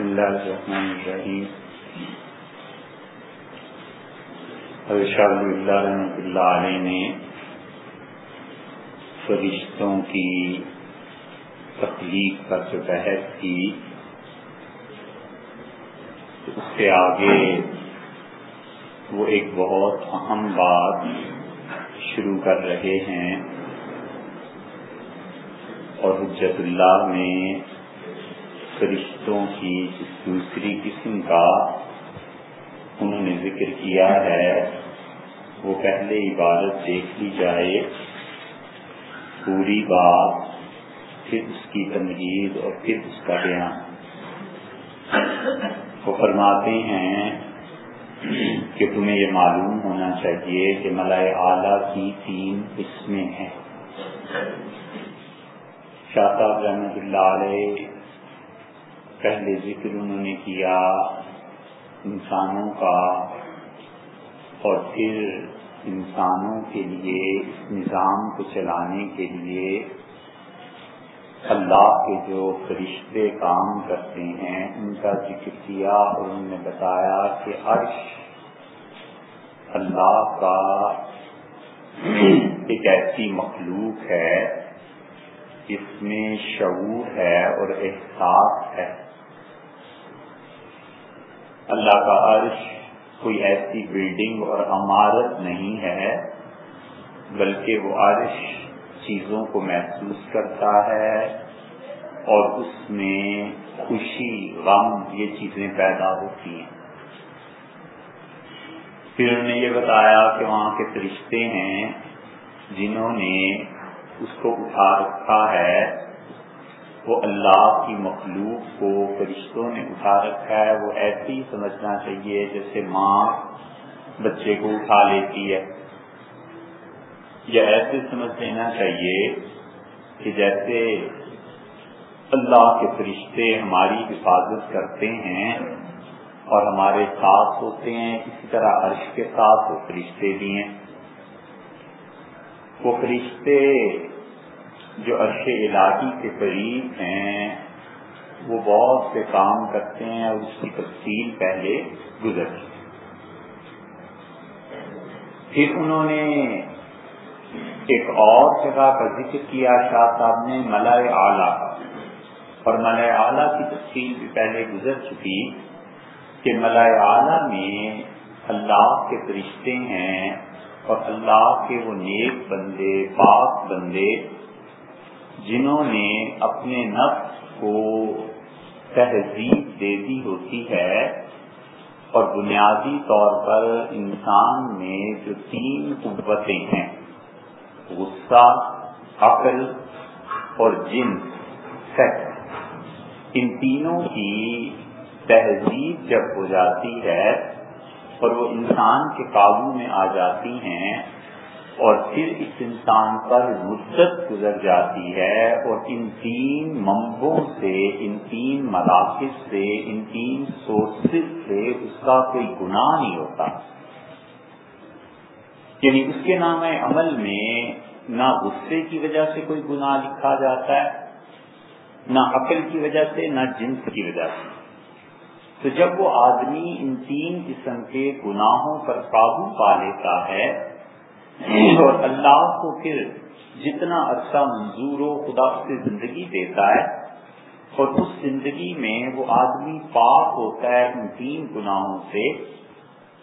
بسم اللہ الرحمن الرحیم شاہ اللہ رحمۃ اللہ علیہ نے فرشتوں کی تخلیق کا جو بحث کی اس سے آگے وہ ایک بہت اہم بات شروع کر رہے ہیں اور حجت اللہ میں فرشتوں کی جس دوسری قسم کا انہوں نے ذکر کیا ہے، وہ پہلے عبادت دیکھ لی جائے، پوری بات، پھر اس کی تنقید اور پھر اس کا بیان۔ وہ فرماتے ہیں کہ تمہیں یہ معلوم ہونا چاہیے کہ ملائے اعلیٰ کی تین قسمیں ہیں۔ شاہ صاحب رحمت اللہ علیہ پہلے ذکر انہوں نے کیا انسانوں کا اور پھر انسانوں کے لیے اس نظام کو چلانے کے لیے اللہ کے جو فرشتے کام کرتے ہیں، ان کا ذکر کیا اور انہوں نے بتایا کہ عرش اللہ کا ایک ایسی مخلوق ہے، جس میں شعور ہے اور احساس ہے۔ اللہ کا عرش کوئی ایسی بلڈنگ اور عمارت نہیں ہے، بلکہ وہ عرش چیزوں کو محسوس کرتا ہے اور اس میں خوشی، غم، یہ چیزیں پیدا ہوتی ہیں۔ پھر انہوں نے یہ بتایا کہ وہاں کے فرشتے ہیں جنہوں نے اس کو اٹھا رکھا ہے۔ وہ اللہ کی مخلوق کو فرشتوں نے اٹھا رکھا ہے، وہ ایسے ہی سمجھنا چاہیے جیسے ماں بچے کو اٹھا لیتی ہے۔ یا ایسے سمجھ لینا چاہیے کہ جیسے اللہ کے فرشتے ہماری حفاظت کرتے ہیں اور ہمارے ساتھ ہوتے ہیں، اسی طرح عرش کے ساتھ وہ فرشتے بھی ہیں۔ وہ فرشتے جو عرش علاقی کے قریب ہیں، وہ بہت سے کام کرتے ہیں اور اس کی تفصیل پہلے گزر چکی پھر انہوں نے ایک اور جگہ کا ذکر کیا، شاہ صاحب نے ملائے اعلیٰ کا۔ اور ملائے اعلیٰ کی تفصیل بھی پہلے گزر چکی کہ ملائے اعلیٰ میں اللہ کے فرشتے ہیں اور اللہ کے وہ نیک بندے، پاک بندے جنہوں نے اپنے نفس کو تہذیب دے دی ہوتی ہے اور بنیادی طور پر انسان میں جو تین قوتیں ہیں، غصہ، عقل اور جن، سیکس۔ ان تینوں کی تہذیب جب ہو جاتی ہے اور وہ انسان کے قابو میں آ جاتی ہیں اور پھر اس انسان پر مدت گزر جاتی ہے اور ان تین منبوں سے، ان تین مراکز سے، ان تین سورسز سے اس کا کوئی گناہ نہیں ہوتا۔ یعنی اس کے نام عمل میں نہ غصے کی وجہ سے کوئی گناہ لکھا جاتا ہے، نہ عقل کی وجہ سے، نہ جنس کی وجہ سے۔ تو جب وہ آدمی ان تین قسم کے گناہوں پر قابو پا لیتا ہے اور اللہ کو پھر جتنا عرصہ منظور ہو خدا سے زندگی دیتا ہے اور اس زندگی میں وہ آدمی پاک ہوتا ہے ان تین گناہوں سے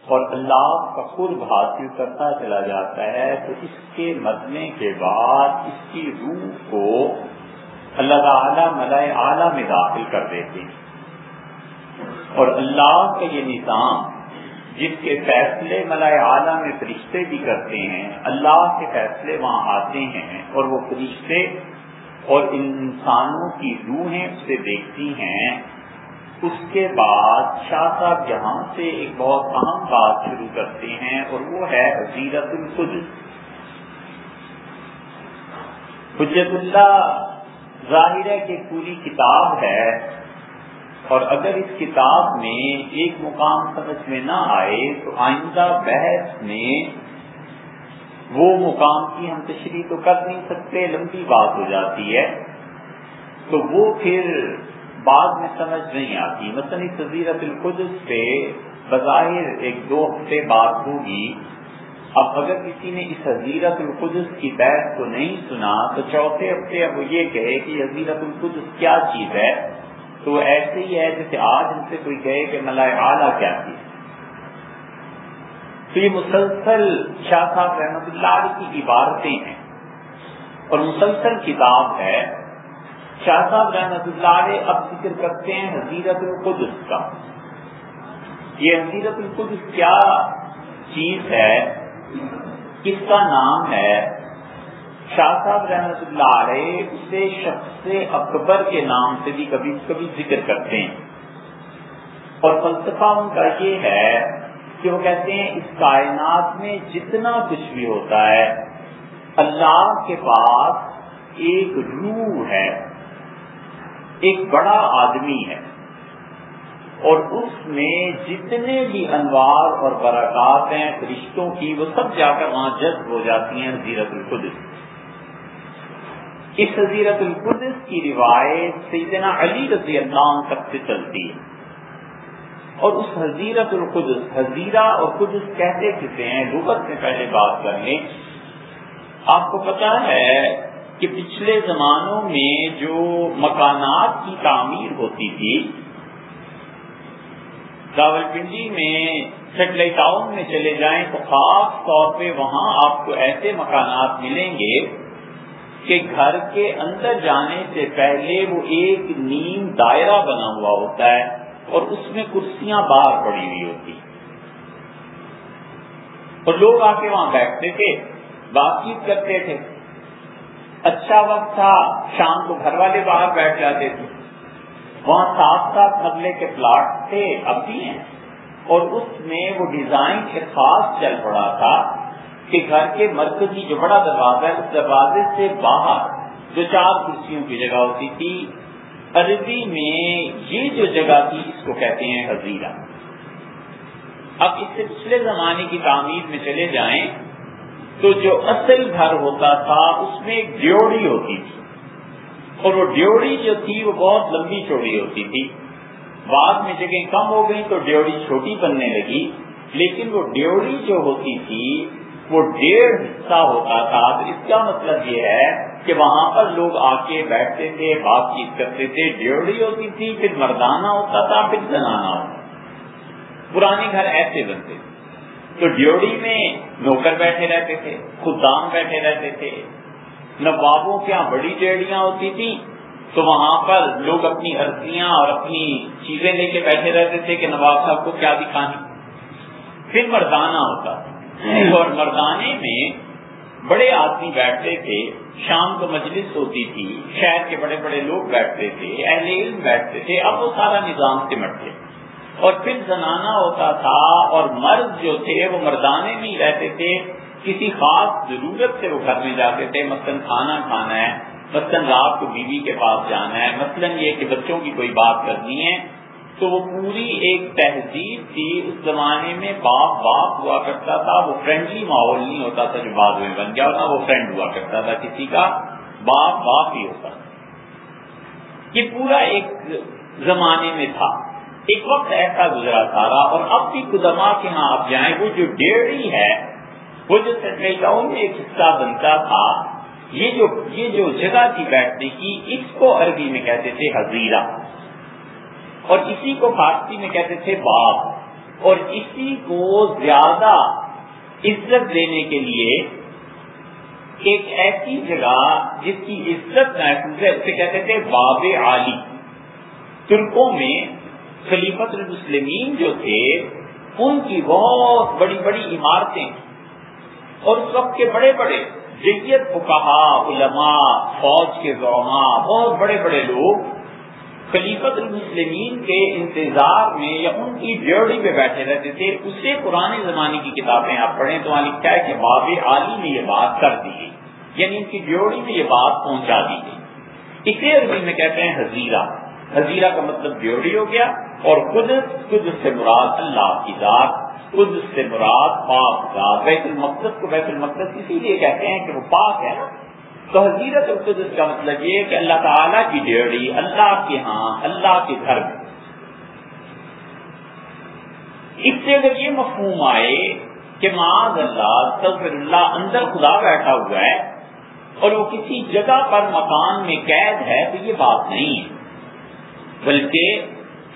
اور اللہ کا قرب حاصل کرتا چلا جاتا ہے، تو اس کے مرنے کے بعد اس کی روح کو اللہ تعالیٰ ملائے اعلیٰ میں داخل کر دیتے ہیں۔ اور اللہ کا یہ نظام جس کے فیصلے ملائے اعلیٰ میں فرشتے بھی کرتے ہیں، اللہ کے فیصلے وہاں آتے ہیں اور وہ فرشتے اور انسانوں کی روحیں اسے دیکھتی ہیں۔ اس کے بعد شاہ صاحب یہاں سے ایک بہت اہم بات شروع کرتے ہیں اور وہ ہے حضیرت الخد حجت اللہ ظاہر ہے کہ پوری کتاب ہے۔ اور اگر اس کتاب میں ایک مقام سمجھ میں نہ آئے تو آئندہ بحث میں وہ مقام کی ہم تشریح تو کر نہیں سکتے، لمبی بات ہو جاتی ہے۔ تو وہ پھر بعد میں سمجھ نہیں آتی۔ مثلا اس القدس پہ بظاہر ایک دو ہفتے بات ہوگی۔ اب اگر کسی نے اس حضیرت القدس کی بحث کو نہیں سنا تو چوتھے ہفتے اب وہ یہ کہے کہ حضیرت القدس کیا چیز ہے؟ تو ایسے ہی ہے جیسے آج ہم سے کوئی کہے کہ ملائے اعلیٰ کیا چیز تو یہ مسلسل شاہ صاحب رحمت اللہ کی عبارتیں ہیں۔ اور مسلسل کتاب ہے۔ شاہ صاحب رحمت اللہ علیہ اب ذکر کرتے ہیں حضیرت القدس کا۔ یہ حضیرت القدس کیا چیز ہے؟ کس کا نام ہے؟ شاہ صاحب رحمت اللہ علیہ اسے شخص اکبر کے نام سے بھی کبھی کبھی ذکر کرتے ہیں۔ اور فلسفہ ان کا یہ ہے کہ وہ کہتے ہیں، اس کائنات میں جتنا کچھ بھی ہوتا ہے، اللہ کے پاس ایک روح ہے، ایک بڑا آدمی ہے۔ اور اس میں جتنے بھی انوار اور برکات ہیں، رشتوں کی، وہ سب جا کر وہاں جذب ہو جاتی ہیں حضیرت القدس۔ اس حضیرت القدس کی روایت سیدنا علی رضی اللہ عنہ تک سے چلتی ہے۔ اور اس حضیرت القدس حضیرہ اور قدس کہتے کسے ہیں؟ لغت میں پہلے بات کر لیں۔ آپ کو پتا ہے کہ پچھلے زمانوں میں جو مکانات کی تعمیر ہوتی تھی راول پنڈی میں سیٹلائٹ ٹاؤن میں چلے جائیں تو خاص طور پہ وہاں آپ کو ایسے مکانات ملیں گے کہ گھر کے اندر جانے سے پہلے وہ ایک نیم دائرہ بنا ہوا ہوتا ہے اور اس میں کرسیاں باہر پڑی ہوئی ہوتی اور لوگ آ کے وہاں بیٹھتے تھے بات چیت کرتے تھے۔ اچھا وقت تھا، شام کو گھر والے باہر بیٹھ جاتے تھے۔ وہاں سات سات مغلے کے پلاٹ تھے، اب بھی ہیں۔ اور اس میں وہ ڈیزائن ایک خاص چل پڑا تھا۔ کہ گھر کے مرکزی جو بڑا دروازہ ہے، اس دروازے سے باہر جو چار کرسیوں کی جگہ ہوتی تھی، عربی میں یہ جو جگہ تھی، اس کو کہتے ہیں حضیرہ۔ اب اس سے پچھلے زمانے کی تعمیر میں چلے جائیں تو جو اصل گھر ہوتا تھا، اس میں ایک ڈیوڑی ہوتی تھی۔ اور وہ ڈیوڑی جو تھی، وہ بہت لمبی چوڑی ہوتی تھی۔ بعد میں جگہ کم ہو گئی تو ڈیوڑی چھوٹی بننے لگی، لیکن وہ ڈیوڑی جو ہوتی تھی وہ ڈیڑھ حصہ ہوتا تھا، تو اس کا مطلب یہ ہے کہ وہاں پر لوگ آ کے بیٹھتے تھے بات چیت کرتے تھے، ڈیوڑی ہوتی تھی، پھر مردانہ ہوتا تھا، پھر زنانہ ہوتا پرانے گھر ایسے بنتے تھے۔ تو ڈیوڑی میں نوکر بیٹھے رہتے تھے، خدام بیٹھے رہتے تھے۔ نوابوں کے یہاں بڑی ڈیڑیاں ہوتی تھی تو وہاں پر لوگ اپنی عرضیاں اور اپنی چیزیں لے کے بیٹھے رہتے تھے کہ نواب صاحب کو کیا دکھانی۔ پھر مردانہ ہوتا تھا۔ اور مردانے میں بڑے آدمی بیٹھتے تھے، شام کو مجلس ہوتی تھی، شہر کے بڑے بڑے لوگ بیٹھتے تھے، اہل علم بیٹھتے تھے، اب وہ سارا نظام سمٹ گئے اور پھر زنانہ ہوتا تھا اور مرد جو تھے، وہ مردانے میں ہی رہتے تھے۔ کسی خاص ضرورت سے وہ گھر میں جاتے تھے۔ مثلاً کھانا کھانا ہے، مثلاً رات کو بیوی کے پاس جانا ہے۔ مثلاً یہ کہ بچوں کی کوئی بات کرنی ہے۔ تو وہ پوری ایک تہذیب تھی۔ اس زمانے میں باپ باپ ہوا کرتا تھا، وہ فرینڈلی ماحول نہیں ہوتا تھا جو بعد میں بن گیا وہ فرینڈ ہوا کرتا تھا، کسی کا باپ باپ ہی ہوتا۔ تھا یہ پورا ایک زمانے میں تھا۔ ایک وقت ایسا گزرا سارا اور اب بھی قدما کے ہاں آپ جائیں، وہ جو ڈیڑھی ہے، وہ جو سینٹرل ٹاؤن میں ایک حصہ بنتا تھا، یہ جو یہ جو جگہ تھی بیٹھنے کی، اس کو عربی میں کہتے تھے حضیرہ۔ اور اسی کو فارسی میں کہتے تھے باپ۔ اور اسی کو زیادہ عزت دینے کے لیے ایک ایسی جگہ جس کی عزت محفوظ ہے، اسے کہتے تھے باب عالی۔ ترکوں میں خلیفت المسلمین جو تھے، ان کی بہت بڑی بڑی عمارتیں۔ اور اس وقت کے بڑے بڑے جیت فکہ علماء، فوج کے زعما بہت بڑے بڑے لوگ خلیفت المسلمین کے انتظار میں یا ان کی ڈیوڑی پہ بیٹھے رہتے تھے اسے پرانے زمانے کی کتابیں آپ پڑھیں تو وہاں لکھا ہے کہ باب عالی نے یہ بات کر دی گئی یعنی ان کی ڈیوڑی میں یہ بات پہنچا دی گئی اسے عربی میں کہتے ہیں حزیرہ حزیرہ کا مطلب ڈیوڑی ہو گیا اور قدس قدس سے مراد اللہ کی ذات، قدس سے مراد پاک ذات۔ بیت المقدس کو بیت المقدس اسی لیے کہتے ہیں کہ وہ پاک ہے۔ حضیرت القدس کا مطلب یہ کہ اللہ تعالیٰ کی ڈیوڑی اللہ کے ہاں اللہ کے گھر میں۔ اس سے اگر یہ مفہوم آئے کہ معاذ اللہ تغفر اللہ، اندر خدا بیٹھا ہوا ہے اور وہ کسی جگہ پر مکان میں قید ہے، تو یہ بات نہیں ہے۔ بلکہ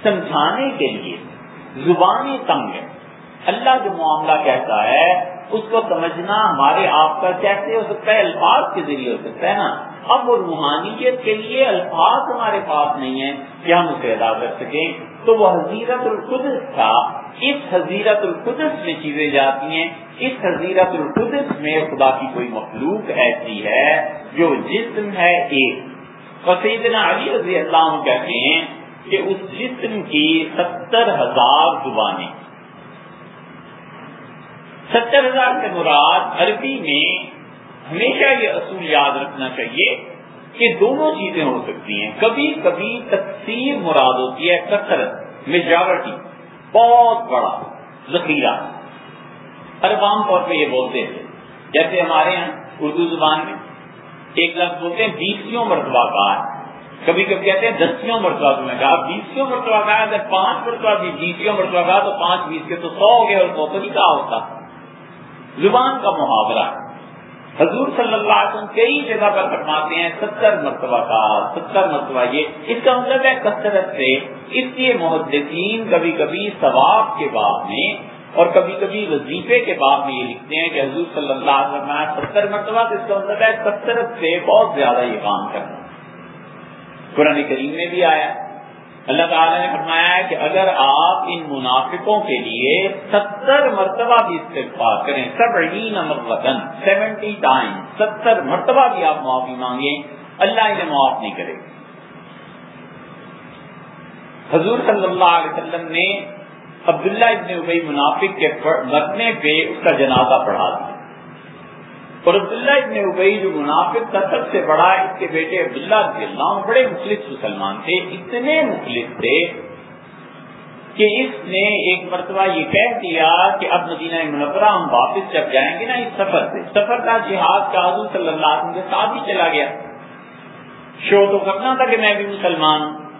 سمجھانے کے لیے زبانی تنگ ہے اللہ جو معاملہ کہتا ہے اس کو سمجھنا ہمارے آپ کا کیسے ہو سکتا ہے؟ الفاظ کے ذریعے ہو سکتا ہے نا؟ اب وہ روحانیت کے لیے الفاظ ہمارے پاس نہیں ہیں کہ ہم اسے ادا کر سکیں۔ تو وہ حضیرت القدس تھا۔ اس حضیرت القدس میں چیزیں جاتی ہیں۔ اس حضیرت القدس میں خدا کی کوئی مخلوق ایسی ہے جو جسم ہے ایک۔ سیدنا علی رضی اللہ عنہ کہتے ہیں کہ اس جسم کی ستر ہزار زبانیں۔ ستر ہزار سے مراد عربی میں ہمیشہ یہ اصول یاد رکھنا چاہیے کہ دونوں چیزیں ہو سکتی ہیں۔ کبھی کبھی تقسیم مراد ہوتی ہے کثرت میجورٹی بہت بڑا، ذخیرہ۔ ارب عام طور پہ یہ بولتے ہیں۔ جیسے ہمارے یہاں اردو زبان میں ایک لفظ بولتے ہیں بیسوں مرتبہ کہا ہے۔ کبھی کبھی کہتے ہیں، دسیوں مرتبہ تمہیں کہا بیسوں مرتبہ کہا اگر پانچ مرتبہ بیسوں مرتبہ کہا تو پانچ بیس کے تو سو ہو گئے اور سو تو نہیں کہا ہوتا۔ زبان کا محاورہ حضور صلی اللہ علیہ وسلم کئی جگہ پر فرماتے ہیں، ستر مرتبہ کا، ستر مرتبہ یہ۔ اس کا مطلب ہے کثرت سے۔ اس لیے محدثین کبھی کبھی ثواب کے بعد میں اور کبھی کبھی وظیفے کے بعد میں یہ لکھتے ہیں کہ حضور صلی اللہ علیہ وسلم ستر مرتبہ تو اس کا مطلب ہے کثرت سے بہت زیادہ یہ کام کرنا۔ قرآن کریم میں بھی آیا۔ اللہ تعالیٰ نے فرمایا ہے کہ اگر آپ ان منافقوں کے لیے ستر مرتبہ بھی استغفار کریں سب مرتبہ، سیونٹی ٹائم، ستر مرتبہ بھی آپ معافی مانگیں، اللہ انہیں معاف نہیں کرے۔ حضور صلی اللہ علیہ وسلم نے عبداللہ ابن ابئی منافق کے مرنے پہ اس کا جنازہ پڑھا۔ دیا اور عبداللہ ابن ابئی جو منافق تھا، سب سے بڑا اس کے بیٹے عبداللہ رضی اللہ بڑے مخلص مسلمان تھے، اتنے مخلص تھے کہ اس نے ایک مرتبہ یہ کہہ دیا کہ اب مدینہ منورہ ہم واپس جب جائیں گے نا اس سفر سے، سفر کا جہاد کا حضور صلی اللہ علیہ وسلم کے ساتھ ہی چلا گیا۔ شو تو کرنا تھا کہ میں بھی مسلمان ہوں۔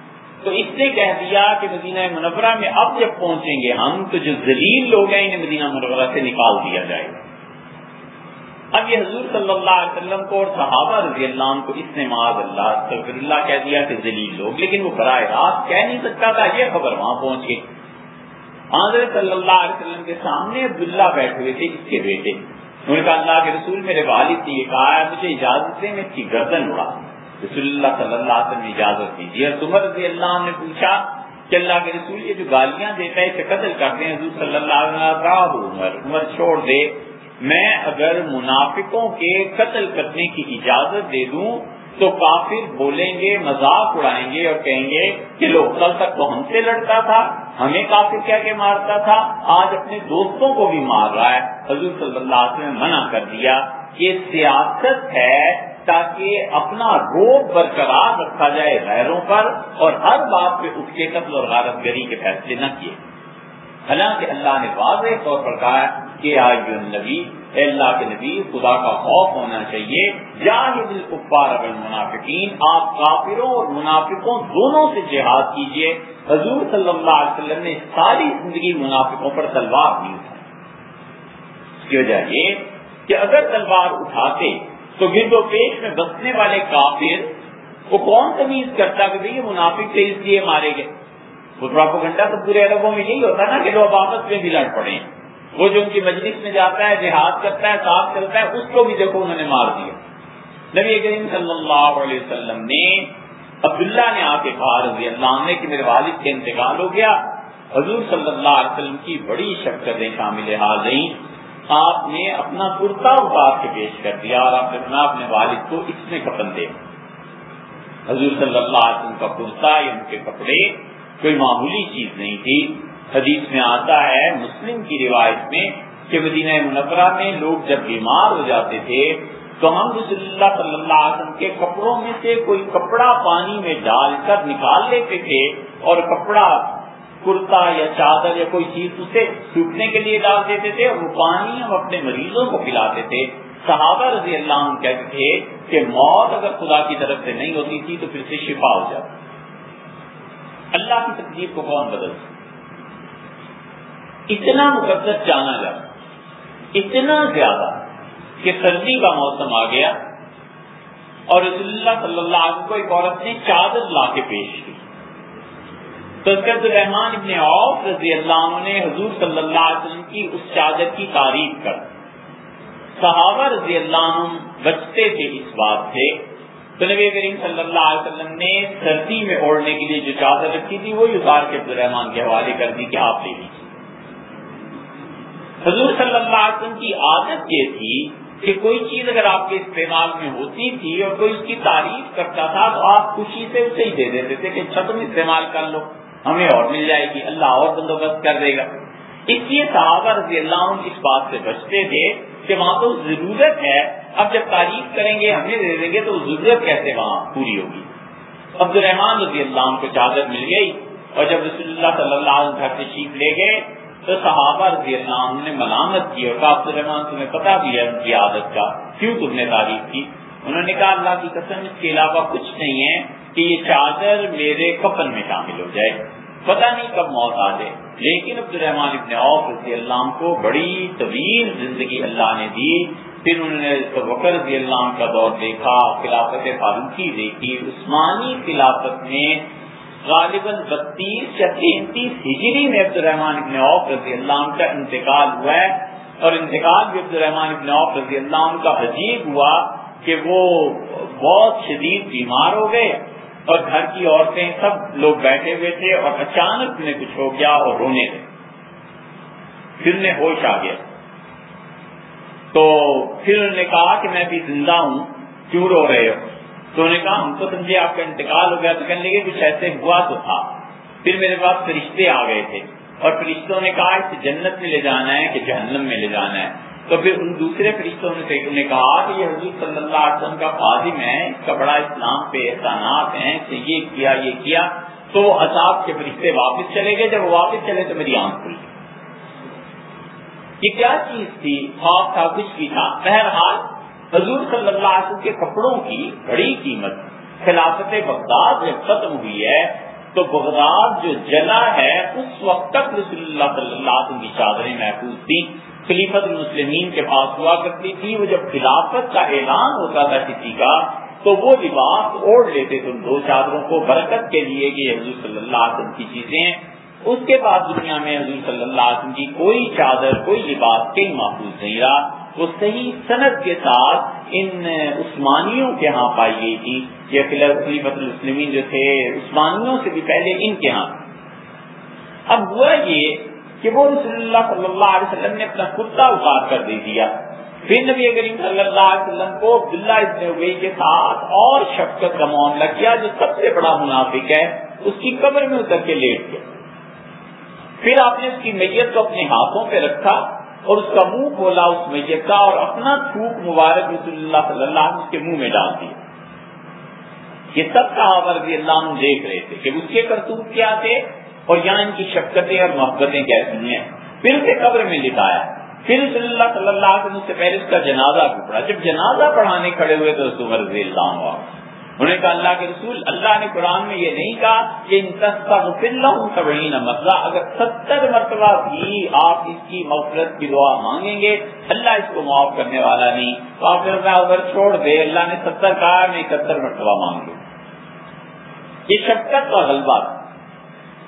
تو اس نے کہہ دیا کہ مدینہ منورہ میں اب جب پہنچیں گے ہم، تو جو ذلیل لوگ ہیں، انہیں مدینہ منورہ سے نکال دیا جائے۔ گا اب یہ حضور صلی اللہ علیہ وسلم کو اور صحابہ رضی اللہ عنہ کو اس نے معاذ اللہ، استغفر اللہ کہہ دیا کہ ذلیل لوگ، لیکن وہ براہ راست کہہ نہیں سکتا تھا یہ خبر وہاں پہنچ گئی حضرت صلی اللہ علیہ وسلم کے سامنے عبداللہ بیٹھے ہوئے تھے، اس کے بیٹے۔ انہوں نے کہا، اللہ کے رسول میرے والد نے یہ کہا ہے، مجھے اجازت دے میں اس کی گردن اڑا۔ رسول اللہ صلی اللہ علیہ وسلم نے اجازت دی۔ جی، اور عمر رضی اللہ عنہ نے پوچھا کہ اللہ کے رسول یہ جو گالیاں دیتا ہے اسے قتل کرتے ہیں حضور صلی اللہ علیہ وسلم عمر عمر چھوڑ دے۔ میں اگر منافقوں کے قتل کرنے کی اجازت دے دوں تو کافر بولیں گے، مذاق اڑائیں گے اور کہیں گے کہ لوگ کل تک تو ہم سے لڑتا تھا، ہمیں کافر کیا کہ مارتا تھا، آج اپنے دوستوں کو بھی مار رہا ہے۔ حضور صلی اللہ علیہ وسلم نے منع کر دیا کہ سیاست ہے تاکہ اپنا روپ برقرار رکھا جائے غیروں پر اور ہر بات پہ اٹھ کے قتل اور غارت گری کے فیصلے نہ کیے۔ حالانکہ اللہ نے واضح طور پر کہا کہ آج نبی، اے اللہ کے نبی، خدا کا خوف ہونا چاہیے۔ جاہد الکفار منافقین آپ کافروں اور منافقوں دونوں سے جہاد کیجیے۔ حضور صلی اللہ علیہ وسلم نے ساری زندگی منافقوں پر تلوار نہیں اٹھائی اس کی وجہ یہ کہ اگر تلوار اٹھاتے تو گرد و پیش میں بسنے والے کافر وہ کون تمیز کرتا کہ یہ منافق تھے اس لیے مارے گئے۔ وہ گھنٹہ تو پورے عربوں میں یہی ہوتا نا کہ لوگ آپس میں بھی لڑ پڑے۔ وہ جو ان کی مجلس میں جاتا ہے، جہاد کرتا ہے، ساتھ چلتا ہے، اس کو بھی دیکھو انہوں نے مار دیا۔ نبی کریم صلی اللہ علیہ وسلم نے عبداللہ نے آ کے کہا، رضی اللہ عنہ، کہ میرے والد کے انتقال ہو گیا۔ حضور صلی اللہ علیہ وسلم کی بڑی شکتیں شامل حال آپ نے اپنا کرتا اتار کے پیش کر دیا اور آپ نے اپنے والد کو اس میں کپن دے حضور صلی اللہ علیہ وسلم کا کرتا یا ان کے کپڑے، کوئی معمولی چیز نہیں تھی۔ حدیث میں آتا ہے، مسلم کی روایت میں کہ مدینہ منورہ میں لوگ جب بیمار ہو جاتے تھے، تو ہم رسول اللہ صلی اللہ علیہ وسلم کے کپڑوں میں سے کوئی کپڑا پانی میں ڈال کر نکال لیتے تھے اور کپڑا، کرتا یا چادر یا کوئی چیز اسے سوکھنے کے لیے ڈال دیتے تھے اور وہ پانی ہم اپنے مریضوں کو پلاتے تھے۔ صحابہ رضی اللہ عنہ کہتے تھے کہ موت اگر خدا کی طرف سے نہیں ہوتی تھی تو پھر سے شفا ہو جاتی۔ اللہ کی تقدیر کو کون بدل اتنا مقدس جانا جاتا اتنا زیادہ کہ سردی کا موسم آ گیا اور رسول اللہ صلی اللہ علیہ وسلم کو ایک عورت نے چادر لا کے پیش کی۔ تو الرحمان ابن عوف رضی اللہ عنہ نے حضور صلی اللہ علیہ وسلم کی اس چادر کی تعریف کر۔ صحابہ رضی اللہ عنہ بچتے تھے اس بات سے۔ تو نبی کریم صلی اللہ علیہ وسلم نے سردی میں اوڑھنے کے لیے جو چادر رکھی تھی وہی اتار کے عبد الرحمان کے حوالے کر دی کہ آپ لے لیجیے حضور صلی اللہ علیہ وسلم کی عادت یہ تھی کہ کوئی چیز اگر آپ کے استعمال میں ہوتی تھی اور کوئی اس کی تعریف کرتا تھا تو آپ خوشی سے اسے ہی دے دیتے تھے کہ اچھا تم استعمال کر لو، ہمیں اور مل جائے گی، اللہ اور بندوبست کر دے گا۔ اس لیے صحابہ رضی اللہ عنہ اس بات سے بچتے تھے کہ وہاں تو ضرورت ہے، اب جب تعریف کریں گے، ہمیں دے دیں گے تو ضرورت کیسے وہاں پوری ہوگی؟ عبد الرحمان رضی اللہ عنہ کو چادر مل گئی اور جب رسول اللہ صلی اللہ علیہ وسلم گھر سے شیخ لے گئے تو صحابہ رضی اللہ عنہ نے ملامت کی اور کہا تمہیں پتا بھی ہے کی عادت کا، کیوں تم نے تعریف کی؟ انہوں نے کہا اللہ کی قسم، اس کے علاوہ کچھ نہیں ہے کہ یہ چادر میرے کفن میں شامل ہو جائے۔ پتہ نہیں کب موت آ جائے۔ لیکن عبد الرحمان ابن عوف رضی اللہ عنہ کو بڑی طویل زندگی اللہ نے دی۔ پھر انہوں نے بکر رضی اللہ عنہ کا دور دیکھا، خلافت فاروقی دیکھی، عثمانی خلافت میں غالباً بتیس یا تینتیس ہجری میں عبد الرحمان ابن عوف رضی اللہ عنہ کا انتقال ہوا ہے اور انتقال بھی عبد الرحمان ابن عوف رضی اللہ عنہ کا عجیب ہوا کہ وہ بہت شدید بیمار ہو گئے اور گھر کی عورتیں سب لوگ بیٹھے ہوئے تھے اور اچانک انہیں کچھ ہو گیا اور رونے لگے۔ پھر انہیں ہوش آ گیا۔ تو پھر انہوں نے کہا کہ میں بھی زندہ ہوں، کیوں رو رہے ہو؟ تو انہوں نے کہا، ہم تو سمجھے آپ کا انتقال ہو گیا تو کہنے لگے کچھ ایسے ہوا تو تھا۔ پھر میرے پاس فرشتے آ گئے تھے اور فرشتوں نے کہا، اسے جنت میں لے جانا ہے کہ جہنم میں لے جانا ہے۔ تو پھر ان دوسرے فرشتوں نے کہا کہ یہ حضور صلی اللہ علیہ وسلم کا خادم ہے، اس کا بڑا اسلام پہ احسانات ہیں اسے یہ کیا یہ کیا۔ تو عذاب کے فرشتے واپس چلے گئے۔ جب وہ واپس چلے تو میری آنکھ کھل یہ کیا چیز تھی؟ خواب تھا، کچھ بھی تھا۔ بہرحال حضور صلی اللہ علیہ وسلم کے کپڑوں کی بڑی قیمت خلافت بغداد جب ختم ہوئی ہے۔ تو بغداد جو جلا ہے، اس وقت تک رسول اللہ صلی اللہ علیہ وسلم کی چادریں محفوظ تھیں۔ خلیفت المسلمین کے پاس ہوا کرتی تھی، وہ جب خلافت کا اعلان ہوتا تھا کسی کا، تو وہ لباس اوڑھ لیتے تھے ان دو چادروں کو۔ برکت کے لیے کہ حضور صلی اللہ علیہ وسلم کی چیزیں اس کے بعد دنیا میں حضور صلی اللہ علیہ وسلم کی کوئی چادر، کوئی لباس کہیں محفوظ نہیں رہا۔ وہ صحیح صنعت کے ساتھ ان عثمانیوں کے ہاں پائی گئی تھی۔ یہ خلیفت المسلمین جو تھے، عثمانیوں سے بھی پہلے ان کے ہاں۔ اب ہوا یہ کہ وہ رسول اللہ صلی اللہ علیہ وسلم نے اپنا کتا اتار کر دے دیا۔ پھر نبی کریم صلی اللہ علیہ وسلم کو بلا ابن کے ساتھ اور شفقت کا معاملہ کیا جو سب سے بڑا منافق ہے۔ اس کی قبر میں اتر کے لیٹ گیا۔ پھر آپ نے اس کی میت کو اپنے ہاتھوں پہ رکھا۔ اور اس کا منہ کھولا اس میت کا اور اپنا تھوک مبارک رسول اللہ صلی اللہ علیہ وسلم کے منہ میں ڈال دیا۔ یہ سب صحابہ رضی اللہ عنہ دیکھ رہے تھے کہ اس کے کرتوت کیا تھے اور یہاں ان کی شفقتیں اور محبتیں کیسی ہیں۔ پھر اسے قبر میں لٹایا۔ پھر صلی اللہ صلی اللہ علیہ وسلم سے پہلے اس کا جنازہ بھی پڑا جب جنازہ پڑھانے کھڑے ہوئے تو رسول رضی اللہ عنہ انہوں نے کہا اللہ کے رسول، اللہ نے قرآن میں یہ نہیں کہا کہ ان مسئلہ اگر ستر مرتبہ بھی آپ اس کی مغفرت کی دعا مانگیں گے، اللہ اس کو معاف کرنے والا نہیں۔ تو آپ پھر میں اگر چھوڑ دے، اللہ نے ستر کہا، میں اکہتر مرتبہ مانگ لوں۔ یہ شفقت کا غلبہ۔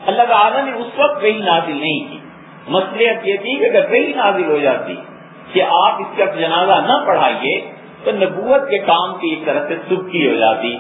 اللہ تعالیٰ نے اس وقت وہی نازل نہیں کی۔ مسئلہ یہ تھی کہ اگر وہی نازل ہو جاتی کہ آپ اس کا جنازہ نہ پڑھائیے تو نبوت کے کام کی ایک طرح سے سبکی ہو جاتی۔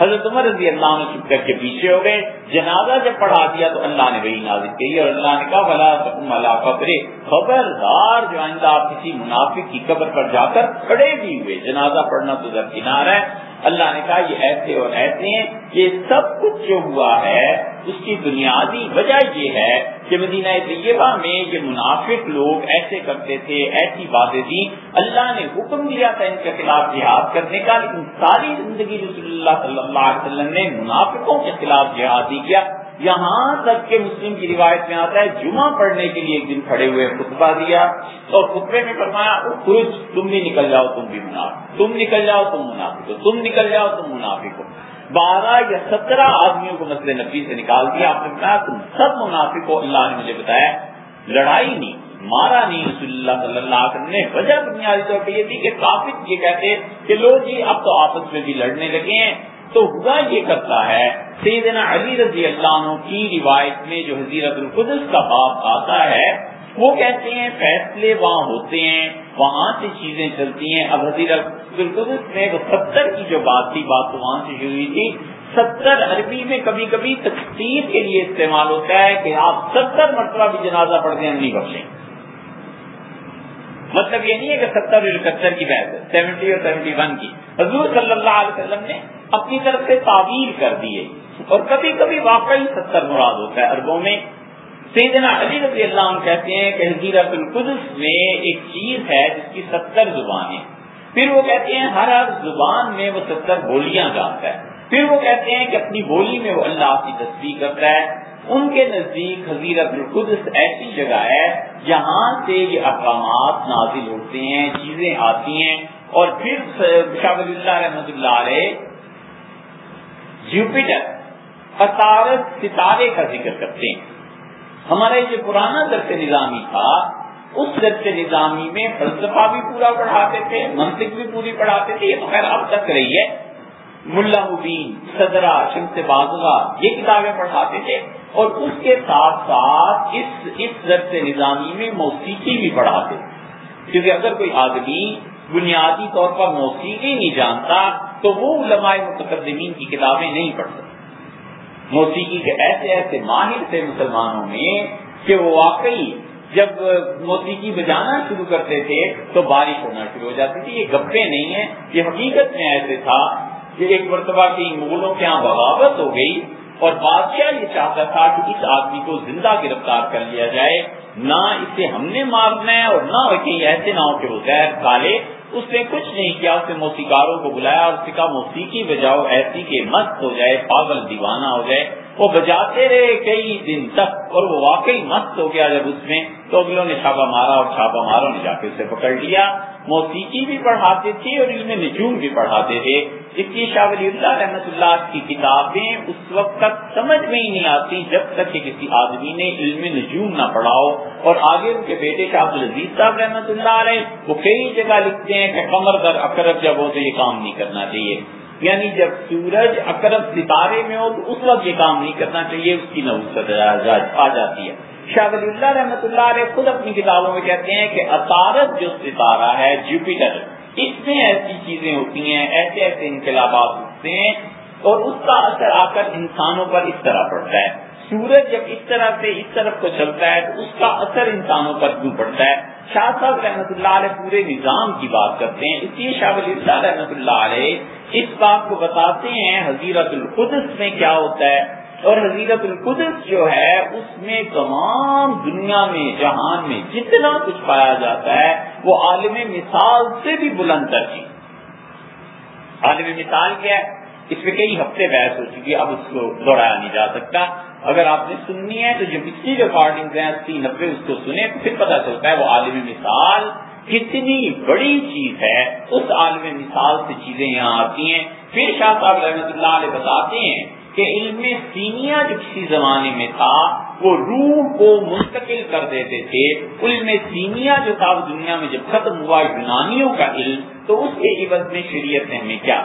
حضرت عمر رضی اللہ عنہ چھپ کر کے پیچھے ہو گئے۔ جنازہ جب پڑھا دیا تو اللہ نے وہی نازل کی اور اللہ نے کہا بلا ملا قبر خبردار جو آئندہ آپ کسی منافق کی قبر پر جا کر کھڑے بھی ہوئے۔ جنازہ پڑھنا تو درکنار ہے۔ اللہ نے کہا یہ ایسے اور ایسے ہیں، یہ سب کچھ جو ہوا ہے، اس کی بنیادی وجہ یہ ہے کہ مدینہ طیبہ میں یہ منافق لوگ ایسے کرتے تھے، ایسی باتیں تھیں۔ اللہ نے حکم دیا تھا ان کے خلاف جہاد کرنے کا، لیکن ساری زندگی رسول اللہ صلی اللہ علیہ وسلم نے منافقوں کے خلاف جہاد ہی کیا۔ یہاں تک کہ مسلم کی روایت میں آتا ہے، جمعہ پڑھنے کے لیے ایک دن کھڑے ہوئے، خطبہ دیا اور خطبے میں فرمایا خرج تم بھی نکل جاؤ، تم بھی منافق تم نکل جاؤ، تم منافق ہو۔ تم نکل جاؤ، تم منافق ہو۔ بارہ یا سترہ آدمیوں کو مسئلہ نبی سے نکال دیا۔ آپ نے بتایا تم سب منافق ہو۔ اللہ نے مجھے بتایا، لڑائی نہیں، مارا نہیں رسول اللہ صلی اللہ علیہ وسلم نے۔ وجہ بنیادی طور پہ یہ تھی کہ کافی یہ کہتے کہ لو جی اب تو آپس میں بھی لڑنے لگے ہیں۔ تو ہوا یہ کرتا ہے، سیدنا علی رضی اللہ عنہ کی روایت میں جو حضیرت القدس کا باب آتا ہے، وہ کہتے ہیں، فیصلے وہاں ہوتے ہیں، وہاں سے چیزیں چلتی ہیں۔ اب حضیرت القدس میں وہ ستر کی جو بات تھی، بات تو وہاں سے شروع ہوئی تھی، ستر عربی میں کبھی کبھی تقسیم کے لیے استعمال ہوتا ہے کہ آپ ستر مرتبہ بھی جنازہ پڑھتے ہیں نہیں بخشیں۔ مطلب یہ نہیں ہے کہ ستر اور اکہتر کی بحث ہے، سیونٹی اور سیونٹی ون کی۔ حضور صلی اللہ علیہ وسلم نے اپنی طرف سے تعویر کر دیے اور کبھی کبھی واقعی ستر مراد ہوتا ہے۔ اربوں میں سیدنا علی رضی اللہ عنہ کہتے ہیں کہ حضیرت القدس میں ایک چیز ہے جس کی ستر زبانیں پھر وہ کہتے ہیں ہر ہر زبان میں وہ ستر بولیاں جانتا ہے۔ پھر وہ کہتے ہیں کہ اپنی بولی میں وہ اللہ کی تصویر کرتا ہے۔ ان کے نزدیک حضیرت القدس ایسی جگہ ہے جہاں سے یہ اقامات نازل ہوتے ہیں، چیزیں آتی ہیں۔ اور پھر شاہ اللہ رحمۃ اللہ علیہ جوپیٹر اطارت ستارے کا ذکر کرتے ہیں۔ ہمارا جو پرانا درس نظامی تھا، اس درس نظامی میں فلسفہ بھی پورا پڑھاتے تھے، منطق بھی پوری پڑھاتے تھے، یہ تو خیر اب تک رہی ہے۔ ملا مبین، صدرہ، شمس بازگا یہ کتابیں پڑھاتے تھے۔ اور اس کے ساتھ ساتھ اس اس درس نظامی میں موسیقی بھی پڑھاتے کیونکہ اگر کوئی آدمی بنیادی طور پر موسیقی نہیں جانتا، تو وہ علماء متقدمین کی کتابیں نہیں پڑھ سکتے۔ موسیقی کے ایسے ایسے ماہر تھے مسلمانوں میں کہ وہ واقعی جب موسیقی بجانا شروع کرتے تھے تو بارش ہونا شروع ہو جاتی تھی۔ یہ گپے نہیں ہیں، یہ حقیقت میں ایسے تھا کہ ایک مرتبہ کی مغلوں کے یہاں بغاوت ہو گئی اور بادشاہ یہ چاہتا تھا کہ اس آدمی کو زندہ گرفتار کر لیا جائے؟ نہ اسے ہم نے مارنا ہے اور نہ کہیں ایسے نہ ہو کہ وہ زہر کالے اس نے کچھ نہیں کیا، اس نے موسیقاروں کو بلایا، اور کہا، موسیقی بجاؤ، ایسی کہ مست ہو جائے، پاگل دیوانہ ہو جائے۔ وہ بجاتے رہے کئی دن تک اور وہ واقعی مست ہو گیا جب اس میں تو اگلوں نے چھاپا مارا اور چھاپا مارا نے جا کے اسے پکڑ لیا۔ موسیقی بھی پڑھاتے تھے اور علم نجوم بھی پڑھاتے تھے۔ اس کی شاہ ولی اللہ رحمۃ اللہ کی کتابیں اس وقت تک سمجھ میں ہی نہیں آتی جب تک کہ کسی آدمی نے علم نجوم نہ پڑھاؤ۔ اور آگے ان کے بیٹے شاہ العزیز صاحب رحمۃ اللہ علیہ وہ کئی جگہ لکھتے ہیں کہ کمر در اکرب جب ہو تو یہ کام نہیں کرنا چاہیے۔ یعنی جب سورج اکرب ستارے میں ہو تو اس وقت یہ کام نہیں کرنا چاہیے، اس کی نوسط آ جاتی ہے۔ شاہ ولی اللہ رحمۃ اللہ علیہ خود اپنی کتابوں میں کہتے ہیں کہ اطارت جو ستارہ ہے، جوپیٹر، اس میں ایسی چیزیں ہوتی ہیں، ایسے ایسے انقلابات ہوتے ہیں اور اس کا اثر آ کر انسانوں پر اس طرح پڑتا ہے۔ سورج جب اس طرح سے اس طرف کو چلتا ہے تو اس کا اثر انسانوں پر کیوں پڑتا ہے؟ شاہ صاحب رحمۃ اللہ علیہ پورے نظام کی بات کرتے ہیں، اس لیے شاہ ولی اللہ رحمۃ اللہ علیہ اس بات کو بتاتے ہیں حضیرت القدس میں کیا ہوتا ہے اور حضیرت القدس جو ہے اس میں تمام دنیا میں، جہان میں جتنا کچھ پایا جاتا ہے، وہ عالم مثال سے بھی بلند ترجیح عالم مثال کیا ہے؟ اس پہ کئی ہفتے بحث ہو چکی اب اس کو دوڑایا نہیں جا سکتا۔ اگر آپ نے سننی ہے تو جو پچھلی ریکارڈنگ ہیں اسی نبے اس کو سنیں پھر پتا چلتا ہے وہ عالم مثال کتنی بڑی چیز ہے، اس عالم مثال سے چیزیں یہاں آتی ہیں۔ پھر شاہ صاحب رحمۃ اللہ علیہ بتاتے ہیں کہ علم سینیا جو کسی زمانے میں تھا، وہ روح کو منتقل کر دیتے تھے۔ علم سینیا جو تھا، وہ دنیا میں جب ختم ہوا یونانیوں کا علم، تو اس کے عوض میں شریعت نے ہمیں کیا؟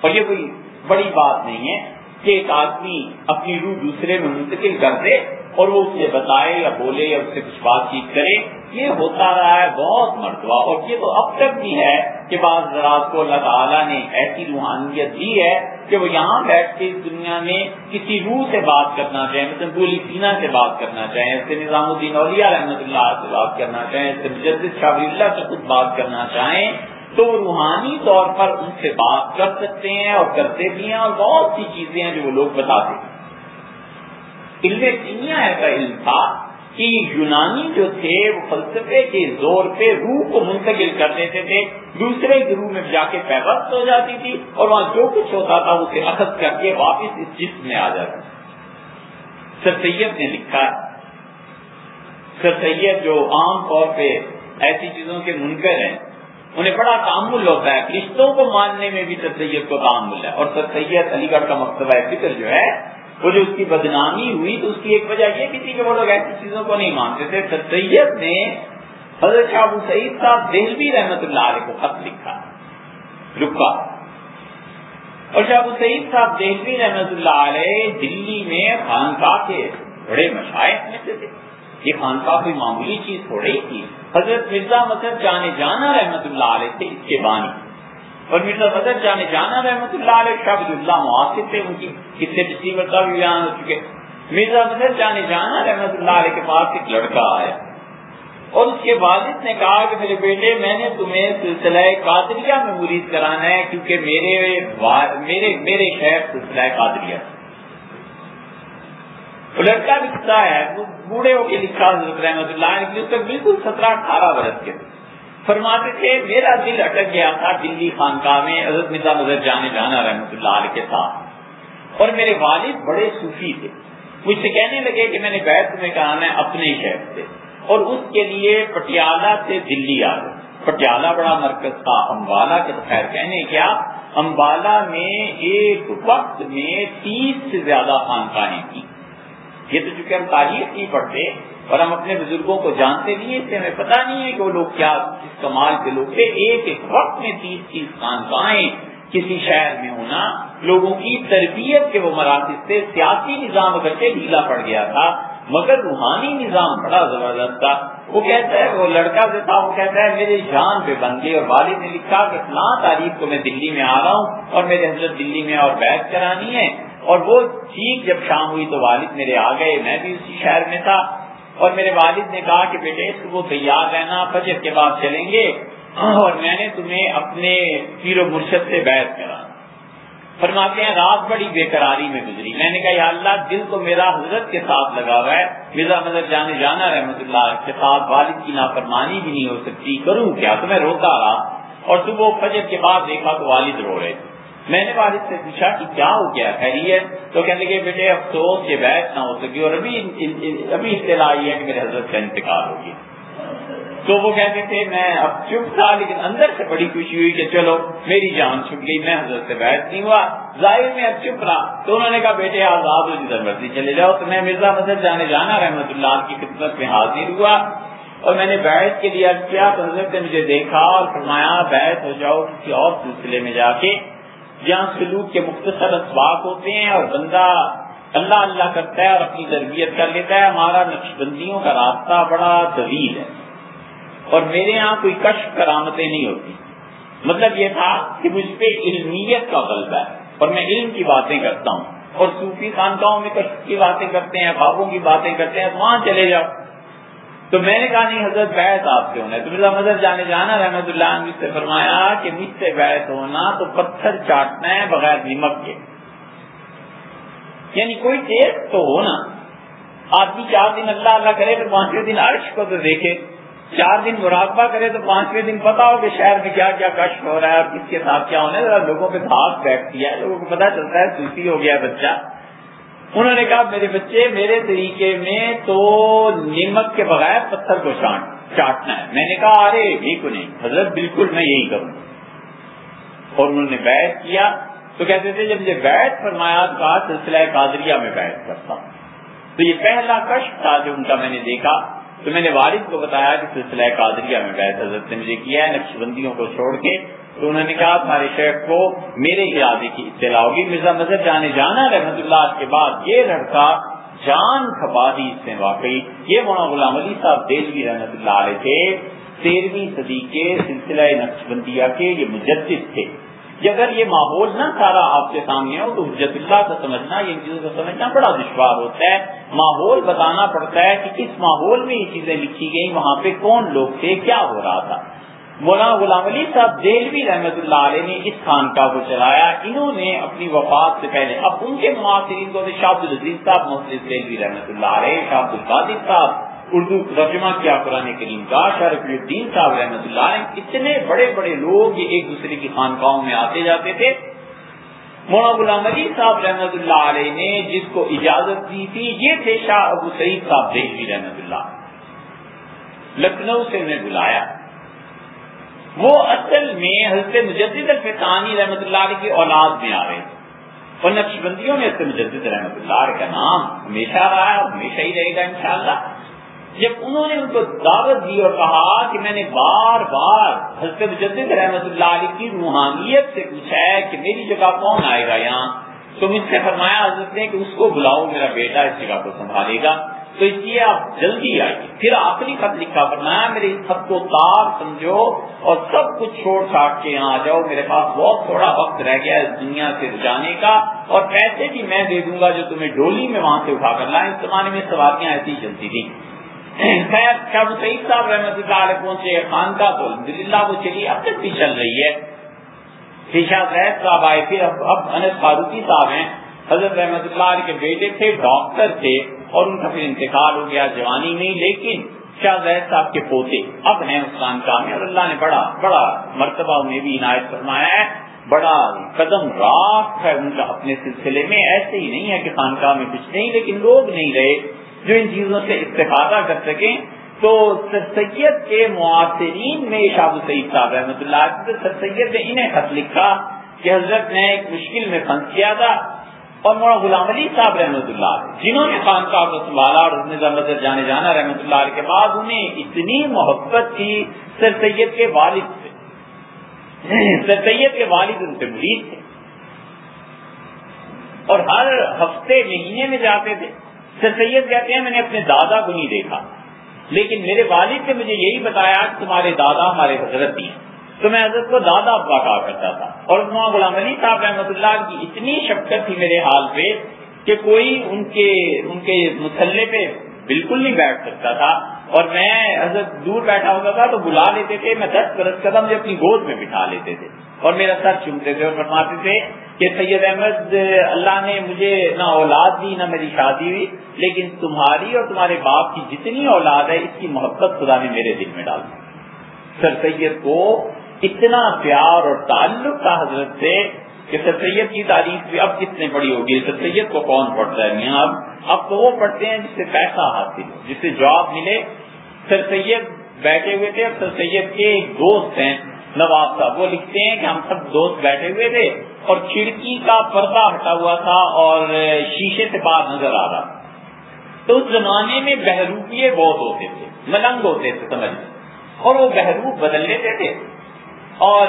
اور یہ کوئی بڑی بات نہیں ہے۔ کہ ایک آدمی اپنی روح دوسرے میں منتقل کر دے اور وہ اسے بتائے یا بولے یا اس سے کچھ بات چیت کرے، یہ ہوتا رہا ہے بہت مرتبہ اور یہ تو اب تک بھی ہے کہ بعض زراعت کو اللہ تعالیٰ نے ایسی روحانیت دی ہے کہ وہ یہاں بیٹھ کے اس دنیا میں کسی روح سے بات کرنا چاہیں، مثلا بولی سینا سے بات کرنا چاہیں، اس سے نظام الدین اولیاء رحمۃ اللہ سے بات کرنا چاہیں، اس سے مجدد شاہ اللہ سے خود بات کرنا چاہیں تو روحانی طور پر ان سے بات کر سکتے ہیں اور کرتے بھی ہیں اور بہت سی چیزیں ہیں جو وہ لوگ بتاتے ہیں۔ علم کیمیا ایسا علم تھا کہ یونانی جو تھے وہ فلسفے کے زور پہ روح کو منتقل کر دیتے تھے۔ دوسرے گروہ میں جا کے پیبست ہو جاتی تھی اور وہاں جو کچھ ہوتا تھا اسے اخذ کر کے واپس اس جسم میں آ جاتا سر سید نے لکھا ہے۔ سر سید جو عام طور پہ ایسی چیزوں کے منکر ہیں انہیں بڑا تعمل ہوتا ہے، رشتوں کو ماننے میں بھی سر سید کو تعمل ہے۔ اور سر سید علی گڑھ کا مکتبہ فکر جو ہے، وہ جو اس کی بدنامی ہوئی، تو اس کی ایک وجہ یہ بھی تھی کہ وہ لوگ ایسی چیزوں کو نہیں مانتے تھے۔ سر سید نے حضرت شاہ ابو سعید صاحب دہلوی رحمت اللہ علیہ کو خط لکھا، رکا۔ اور شاہ ابو سعید صاحب دہلوی رحمت اللہ علیہ دلی میں خانقاہ کے بڑے مشاہد میں سے تھے۔ یہ خانقاہ کوئی معمولی چیز تھوڑی تھی۔ حضرت مرزا مطلب جانے جانا رحمت اللہ علیہ تھے اس کے بانی۔ اور مرزا بدر جانے جانا رحمت اللہ علیہ شاہ اللہ معاصر تھے، ان کی کتنے پچھلی مرتبہ بھی بیان ہو چکے۔ مرزا بدر جانے جانا رحمت اللہ علیہ کے پاس ایک لڑکا آیا۔ اور اس کے والد نے کہا کہ میرے بیٹے، میں نے تمہیں سلسلہ قادریہ میں مرید کرانا ہے، کیونکہ میرے میرے میرے شہر سلسلہ قادریہ وہ لڑکا لکھتا ہے، وہ بوڑھے ہو کے لکھا حضرت رحمت اللہ علیہ اس تک بالکل سترہ اٹھارہ برس کے فرماتے تھے، میرا دل اٹک گیا تھا دلی خانقاہ میں، حضرت مرزا مظہر جانے جانا رحمت اللہ علیہ کے ساتھ۔ اور میرے والد بڑے صوفی تھے۔ مجھ سے کہنے لگے کہ میں نے بیت میں کہا، میں اپنے شہر سے۔ اور اس کے لیے پٹیالہ سے دلی آ گئے۔ پٹیالہ بڑا مرکز تھا، امبالا کے خیر کہنے کیا؟ امبالا میں ایک وقت میں تیس سے زیادہ خانقاہیں تھیں۔ یہ تو چونکہ ہم تاریخ نہیں پڑھتے اور ہم اپنے بزرگوں کو جانتے نہیں اس سے ہمیں پتا نہیں ہے کہ وہ لوگ کیا، کس کمال کے لوگ تھے۔ ایک ایک وقت میں تیس تیس خانقاہیں کسی شہر میں ہونا، لوگوں کی تربیت کے وہ مراکز سے سیاسی نظام اگرچہ ڈھیلا پڑ گیا تھا، مگر روحانی نظام بڑا زبردست تھا۔ وہ کہتا ہے، وہ لڑکا جو تھا، وہ کہتا ہے، میرے جان پہ بن گئی اور والد نے لکھا کہ فلاں تاریخ کو میں دلی میں آ رہا ہوں اور میرے حضرت دلی میں اور بیت کرانی ہے اور وہ ٹھیک جب شام ہوئی تو والد میرے آ گئے، میں بھی اسی شہر میں تھا۔ اور میرے والد نے کہا کہ بیٹے، صبح تیار رہنا فجر کے بعد چلیں گے۔ اور میں نے تمہیں اپنے پیر و مرشد سے بیعت کرا۔ فرماتے ہیں، رات بڑی بے قراری میں گزری۔ میں نے کہا، یا اللہ، دل تو میرا حضرت کے ساتھ لگا ہوا ہے۔ مرزا مدر جانے جانا رحمت اللہ کے ساتھ والد کی نافرمانی بھی نہیں ہو سکتی۔ کروں کیا؟ تو میں روتا رہا اور صبح فجر کے بعد دیکھا تو والد رو رہے تھے۔ میں نے والد سے پوچھا کہ کیا ہو گیا؟ خیریت؟ تو کہنے لگے، بیٹے، افسوس، یہ بیٹھ نہ ہو سکی اور ابھی ابھی اطلاع آئی ہے کہ میرے حضرت کا انتقال ہو گیا۔ تو وہ کہتے تھے، میں اب چپ تھا، لیکن اندر سے بڑی خوشی ہوئی کہ چلو، میری جان چھپ گئی، میں حضرت سے بیٹھ نہیں ہوا۔ ظاہر میں اب چپ رہا۔ تو انہوں نے کہا، بیٹے، آزاد ہو، جدھر مرضی چلے جاؤ۔ تو میں مرزا مدد جانے جانا، رحمت اللہ کی خدمت میں حاضر ہوا۔ اور میں نے بیٹھ کے لیے کیا، تو حضرت نے مجھے دیکھا اور فرمایا بیٹھ ہو جاؤ کسی اور سلسلے میں جا کے۔ جہاں سلوک کے مختصر اسباق ہوتے ہیں اور بندہ اللہ اللہ کرتا ہے اور اپنی تربیت کر لیتا ہے، ہمارا نقش بندیوں کا راستہ بڑا طویل ہے۔ اور میرے یہاں کوئی کشف کرامتیں نہیں ہوتی۔ مطلب یہ تھا کہ مجھ پہ علمیت کا غلبہ ہے۔ اور میں علم کی باتیں کرتا ہوں۔ اور صوفی خانقاہوں میں کشف کی باتیں کرتے ہیں، خوابوں کی باتیں کرتے ہیں، وہاں چلے جاؤ۔ تو میں نے کہا، نہیں حضرت بیت آپ سے ہونا ہے۔ تو میرا مدد جانے جانا، رحمت اللہ عنہ سے فرمایا کہ مجھ سے بیت ہونا تو پتھر چاٹنا ہے بغیر نمک کے۔ یعنی کوئی چیز تو ہونا۔ آدمی چار دن اللہ اللہ کرے تو پانچویں دن عرش کو تو دیکھے۔ چار دن مراقبہ کرے تو پانچویں دن پتا ہو کہ شہر میں کیا کیا کشف ہو رہا ہے اور کس کے ساتھ کیا ہونا ہے۔ لوگوں پہ دھاگ بیٹھتی ہے، لوگوں کو پتا چلتا ہے سوسی ہو گیا بچہ۔ انہوں نے کہا، میرے بچے، میرے طریقے میں تو نمک کے بغیر پتھر کو چاٹنا ہے۔ میں نے کہا، ارے بالکل نہیں، حضرت بالکل میں یہی کروں۔ اور انہوں نے بیٹھ کیا۔ تو کہتے تھے، جب مجھے بیٹھ فرمایا کا سلسلہ قادریہ میں بیٹھ کرتا تو یہ پہلا کشف تھا جو ان کا میں نے دیکھا۔ تو میں نے والد کو بتایا کہ سلسلہ قادریہ میں بیٹھ حضرت نے مجھے کیا ہے نقش بندیوں کو چھوڑ کے۔ تو انہوں نے کہا تمہارے شیخ کو میرے ارادے کی اطلاع ہوگی. مرزا مذہب جانے جانا رحمت اللہ کے بعد یہ لڑکا جان کھپا دی اس نے واقعی. یہ مولانا غلام علی صاحب دلوی رحمت اللہ علیہ تھے، تیرہویں صدی کے سلسلہ نقش بندیہ کے یہ مجدد تھے. اگر یہ ماحول نہ سارا آپ کے سامنے ہو تو حجت اللہ کا سمجھنا، یہ چیزوں کو سمجھنا بڑا دشوار ہوتا ہے. ماحول بتانا پڑتا ہے کہ کس ماحول میں یہ چیزیں لکھی گئی وہاں پہ کون لوگ تھے، کیا ہو رہا تھا. مولانا غلام علی صاحب دہلوی رحمت اللہ علیہ نے اس خانقاہ کو چلایا۔ انہوں نے اپنی وفات سے پہلے اب ان کے معاصرین کو شاہ العزیز صاحب، محسن دہلوی رحمت اللہ علیہ، شاہ القادر صاحب، اردو ترجمہ کیا قرآن کریم کا شارف الدین صاحب رحمت اللہ علیہ، اتنے بڑے بڑے لوگ یہ ایک دوسرے کی خانقاہوں میں آتے جاتے تھے۔ مولانا غلام علی صاحب رحمت اللہ علیہ نے جس کو اجازت دی تھی، یہ تھے شاہ ابو سعید صاحب دیشوی رحمت اللہ۔ لکھنؤ سے انہیں بلایا۔ وہ اصل میں حضرت مجدد الفطانی رحمت اللہ علیہ کی اولاد میں آ رہے تھے اور نقش بندیوں میں حضرت مجدد رحمت اللہ علیہ کا نام ہمیشہ رہا ہے ہمیشہ ہی رہے گا انشاءاللہ۔ جب انہوں نے ان کو دعوت دی اور کہا کہ میں نے بار بار حضرت مجدد رحمت اللہ علیہ کی روحانیت سے پوچھا ہے کہ میری جگہ کون آئے گا یہاں، تو مجھ سے فرمایا حضرت نے کہ اس کو بلاؤ، میرا بیٹا اس جگہ کو سنبھالے گا۔ تو اس لیے آپ جلدی آئیے۔ پھر آخری خط لکھا، فرمایا میرے اس خط کو تار سمجھو اور سب کچھ چھوڑ چھاڑ کے یہاں آ جاؤ۔ میرے پاس بہت تھوڑا وقت رہ گیا اس دنیا سے جانے کا اور پیسے بھی میں دے دوں گا جو تمہیں ڈولی میں وہاں سے اٹھا کر لائیں۔ اس زمانے میں سواریاں ایسی چلتی تھی خیر، شاہ سعید صاحب رحمت اللہ علیہ پہنچے، خان کا تو الحمد للہ وہ چلی۔ اب تک بھی چل رہی ہے۔ شیشا زید صاحب آئے۔ پھر اب اب انس فاروقی صاحب ہیں۔ حضرت رحمت اللہ علیہ کے بیٹے تھے، ڈاکٹر تھے۔ اور ان کا پھر انتقال ہو گیا، جوانی میں لیکن شاہ زید صاحب کے پوتے اب ہیں اس خانقاہ میں اور اللہ نے بڑا بڑا مرتبہ انہیں بھی عنایت فرمایا ہے۔ بڑا قدم راک ہے ان کا اپنے سلسلے میں۔ ایسے ہی نہیں ہے کہ خانقاہ میں کچھ نہیں، لیکن لوگ نہیں رہے جو ان چیزوں سے استفادہ کر سکیں۔ تو سر سید کے معاصرین میں شاہ سعید صاحب رحمۃ اللہ سر سید نے انہیں خط لکھا کہ حضرت نے ایک مشکل میں پھنس کیا تھا۔ اور مولانا غلام علی صاحب رحمۃ اللہ جنہوں نے خانقاہ کو سنبھالا اور نظر جانے جانا رحمۃ اللہ علیہ کے بعد انہیں اتنی محبت تھی سر سید کے والد سے، سر سید کے والد ان سے مرید تھے۔ اور ہر ہفتے مہینے میں جاتے تھے۔ سر سید کہتے ہیں، میں نے اپنے دادا کو نہیں دیکھا، لیکن میرے والد نے مجھے یہی بتایا کہ تمہارے دادا ہمارے حضرت ہیں۔ تو میں حضرت کو دادا ابا کہا کرتا تھا اور غلام علی صاحب رحمۃ اللہ کی اتنی شفقت تھی میرے حال پہ کہ کوئی ان کے ان کے مسلح پہ بالکل نہیں بیٹھ سکتا تھا اور میں حضرت دور بیٹھا ہوتا تھا تو بلا لیتے تھے، میں دس برس قدم مجھے اپنی گود میں بٹھا لیتے تھے اور میرا سر چومتے تھے اور فرماتے تھے کہ سید احمد، اللہ نے مجھے نہ اولاد دی، نہ میری شادی ہوئی، لیکن تمہاری اور تمہارے باپ کی جتنی اولاد ہے، اس کی محبت خدا نے میرے دل میں ڈال دی۔ سر سید کو اتنا پیار اور تعلق تھا حضرت سے کہ سر سید کی تعریف بھی اب کتنے بڑی ہوگی۔ سر سید کو کون پڑھتا ہے؟ میاں، اب اب تو وہ پڑھتے ہیں جس سے پیسہ حاصل ہو، جس سے جواب ملے۔ سر سید بیٹھے ہوئے تھے اور سر سید کے ایک دوست ہیں، نواب صاحب۔ وہ لکھتے ہیں کہ ہم سب دوست بیٹھے ہوئے تھے اور کھڑکی کا پردہ ہٹا ہوا تھا اور شیشے سے باہر نظر آ رہا تو اس زمانے میں بہروپیے بہت ہوتے تھے، ملنگ ہوتے تھے، سمجھ اور وہ بہروپ بدل لیتے تھے۔ اور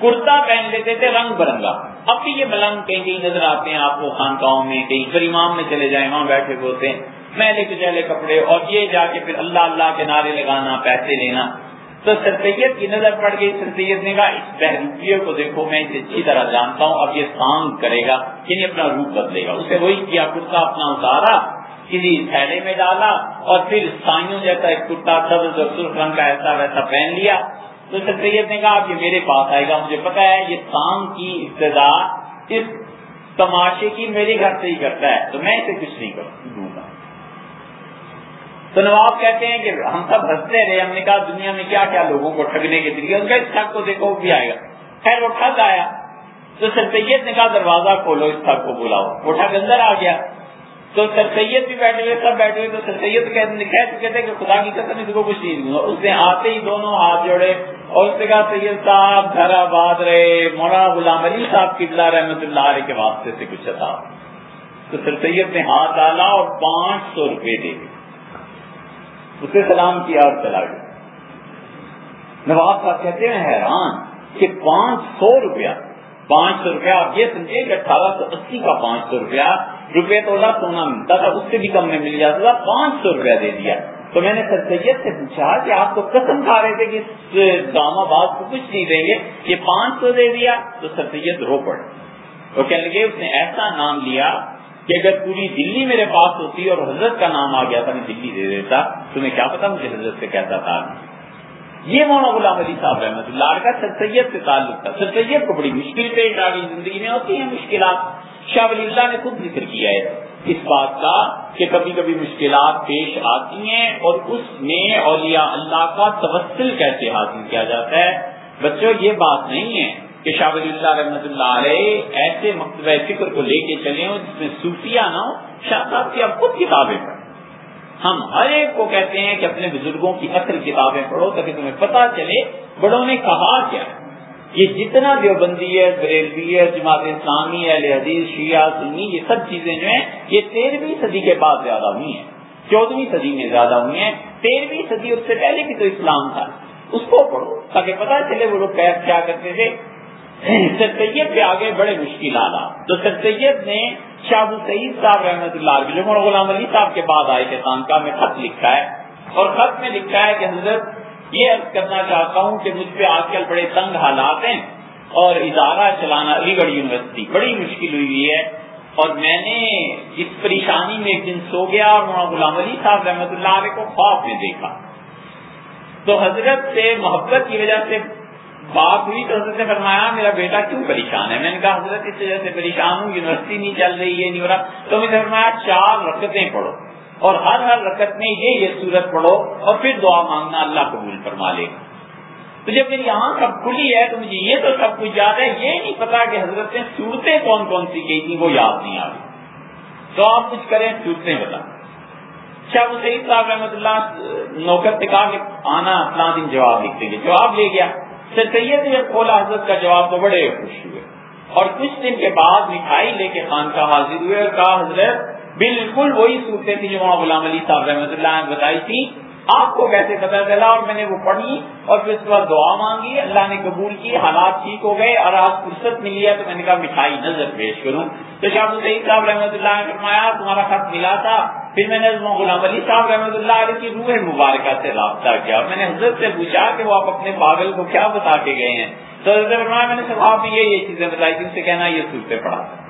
کرتا پہن لیتے تھے، رنگ برنگا۔ اب بھی یہ ملنگ کہیں کہیں نظر آتے ہیں، آپ کو خانقاہوں میں کہیں کریمام میں چلے جائیں وہاں بیٹھے ہوتے ہیں، میلے کے چہلے کپڑے، اور یہ جا کے پھر اللہ اللہ کے نعرے لگانا، پیسے لینا۔ تو سر سید کی نظر پڑ گئی سر سید نے کہا، اس بہروپیے کو دیکھو، میں اسے اچھی طرح جانتا ہوں، اب یہ سانگ کرے گا یعنی اپنا روپ بدلے گا۔ اسے وہی کیا، کرتا اپنا اتارا، کسی تھیلے میں ڈالا، اور پھر سائیوں جیسا ایک کرتا سبز اور سرخ رنگ کا ایسا ویسا پہن لیا۔ تو سر سید نے کہا یہ میرے پاس آئے گا، مجھے پتا ہے یہ کام کی ابتدا اس تماشے کی میرے گھر سے ہی کرتا ہے، تو میں اسے کچھ نہیں دوں گا۔ تو نواب کہتے ہیں کہ ہم سب ہنستے رہے، ہم نے کہا دنیا میں کیا کیا لوگوں کو ٹھگنے کے طریقے اس کا اس ٹھگ کو دیکھو بھی آئے گا۔ خیر، وہ ٹھگ آیا۔ تو سر سید نے کہا دروازہ کھولو، اس ٹھگ کو بلاؤ۔ وہ ٹھگ اندر آ گیا۔ تو سر سید بھی بیٹھے ہوئے سب بیٹھے ہوئے تو سر سید کہہ چکے تھے کہ خدا کی قسم اس کو کچھ نہیں دوں گا اس نے آتے ہی دونوں ہاتھ جوڑے اور اس نے کہا، سید صاحب، گھر آباد رہے، مولانا غلام علی صاحب کی رحمت اللہ علیہ کے واسطے سے کچھ تھا تو سر سید نے ہاتھ ڈالا اور پانچ سو روپے دے دیے۔ اسے سلام کیا اور چلا گیا۔ نواب صاحب کہتے ہیں، حیران کہ پانچ سو روپیہ، پانچ سو روپیہ آپ یہ سمجھے کہ اٹھارہ سو اسی کا پانچ سو روپیہ روپے تو سونا ملتا تھا، اس سے بھی کم میں مل جاتا تھا، پانچ سو روپیہ دے دیا۔ تو میں نے سر سید سے پوچھا کہ آپ کو قسم کھا رہے تھے کہ اس دام آباد کو کچھ نہیں دیں گے، یہ پانچ سو دے دیا تو سر سید رو پڑے۔ وہ کہنے لگے، اس نے ایسا نام لیا کہ اگر پوری دلی میرے پاس ہوتی اور حضرت کا نام آ گیا تھا، میں دلی دے دیتا تمہیں کیا پتا مجھے حضرت سے کہتا تھا۔ یہ مولانا غلام علی صاحب رحمۃ اللہ کا سر سید سے تعلق تھا۔ سر سید کو بڑی مشکل پیش آ گئی زندگی میں ہوتی ہیں مشکلات شاہ ولی اللہ نے خود ذکر کیا ہے اس بات کا کہ کبھی کبھی مشکلات پیش آتی ہیں اور اس میں اولیاء اللہ کا توسل کیسے حاصل کیا جاتا ہے؟ بچوں، یہ بات نہیں ہے کہ شاہ ولی اللہ رحمۃ اللہ علیہ ایسے مکتبہ فکر کو لے کے چلے ہوں جس میں صوفیہ نہ ہو، شاہ صاحب کی اب خود کتابیں پڑھیں۔ ہم ہر ایک کو کہتے ہیں کہ اپنے بزرگوں کی اصل کتابیں پڑھو تاکہ تمہیں پتا چلے بڑوں نے کہا کیا یہ جتنا دیوبندی ہے، بریلوی ہے، جماعت اسلامی ہے حدیث، شیعہ، سنی، یہ سب چیزیں جو ہیں، یہ تیرہویں صدی کے بعد زیادہ ہوئی ہیں، چودہویں صدی میں زیادہ ہوئی ہیں، تیرہویں صدی اس سے پہلے بھی تو اسلام تھا۔ اس کو پڑھو تاکہ پتا چلے وہ لوگ کیا کرتے تھے۔ سر سید پہ آگے بڑے مشکل آنا تو سر سید نے شاہ سعید صاحب رحمۃ اللہ علیہ، جو غلام علی صاحب کے بعد آئے تھے، خانقاہ میں خط لکھا ہے۔ اور خط میں لکھا ہے کہ حضرت یہ عرض کرنا چاہتا ہوں کہ مجھ پہ آج کل بڑے تنگ حالات ہیں اور ادارہ چلانا علی گڑھ یونیورسٹی بڑی مشکل ہوئی ہے اور میں نے اس پریشانی میں ایک دن سو گیا اور مولانا غلام علی صاحب رحمۃ اللہ علیہ کو خواب میں دیکھا۔ تو حضرت سے محبت کی وجہ سے بات ہوئی تو حضرت نے فرمایا، میرا بیٹا کیوں پریشان ہے؟ میں نے کہا، حضرت، اس وجہ سے پریشان ہوں، یونیورسٹی نہیں چل رہی ہے نہیں ہو رہا۔ تو میں نے فرمایا، چار رکتیں پڑھو۔ اور ہر ہر رکت میں یہ یہ صورت پڑھو اور پھر دعا مانگنا اللہ قبول فرما لے۔ گا تو جب میری آنکھ اب کھلی ہے تو مجھے یہ تو سب کچھ یاد ہے، یہ نہیں پتا کہ حضرت نے صورتیں کون کون سی کہی تھی وہ یاد نہیں آ رہی تو آپ کچھ کریں صورتیں بتا شاہ سعید صاحب رحمۃ اللہ، نوکر سے کہا کہ آنا اپنا دن جواب لکھ دیں گے جواب لے گیا۔ سر سید نے کھولا حضرت کا جواب تو بڑے خوش ہوئے۔ اور کچھ دن کے بعد مٹھائی لے کے خان کا حاضر ہوئے اور کہا، حضرت بالکل وہی صورتیں تھی جو وہاں غلام علی صاحب رحمۃ اللہ نے بتائی تھی آپ کو کیسے پتا چلا اور میں نے وہ پڑھی اور پھر اس کے بعد دعا مانگی۔ اللہ نے قبول کی، حالات ٹھیک ہو گئے اور آج فرصت ملی ہے تو میں نے کہا مٹھائی نظر پیش کروں۔ تو شاہ سعید صاحب رحمۃ اللہ نے فرمایا، تمہارا خط ملا تھا۔ پھر میں نے غلام علی صاحب رحمۃ اللہ علیہ کی روح مبارکہ سے رابطہ کیا۔ میں نے حضرت سے پوچھا کہ وہ آپ اپنے پاگل کو کیا بتا کے گئے ہیں۔ تو حضرت فرمایا، میں نے سب یہ یہ چیزیں بتائی تھی ان سے کہنا یہ صورتیں پڑھا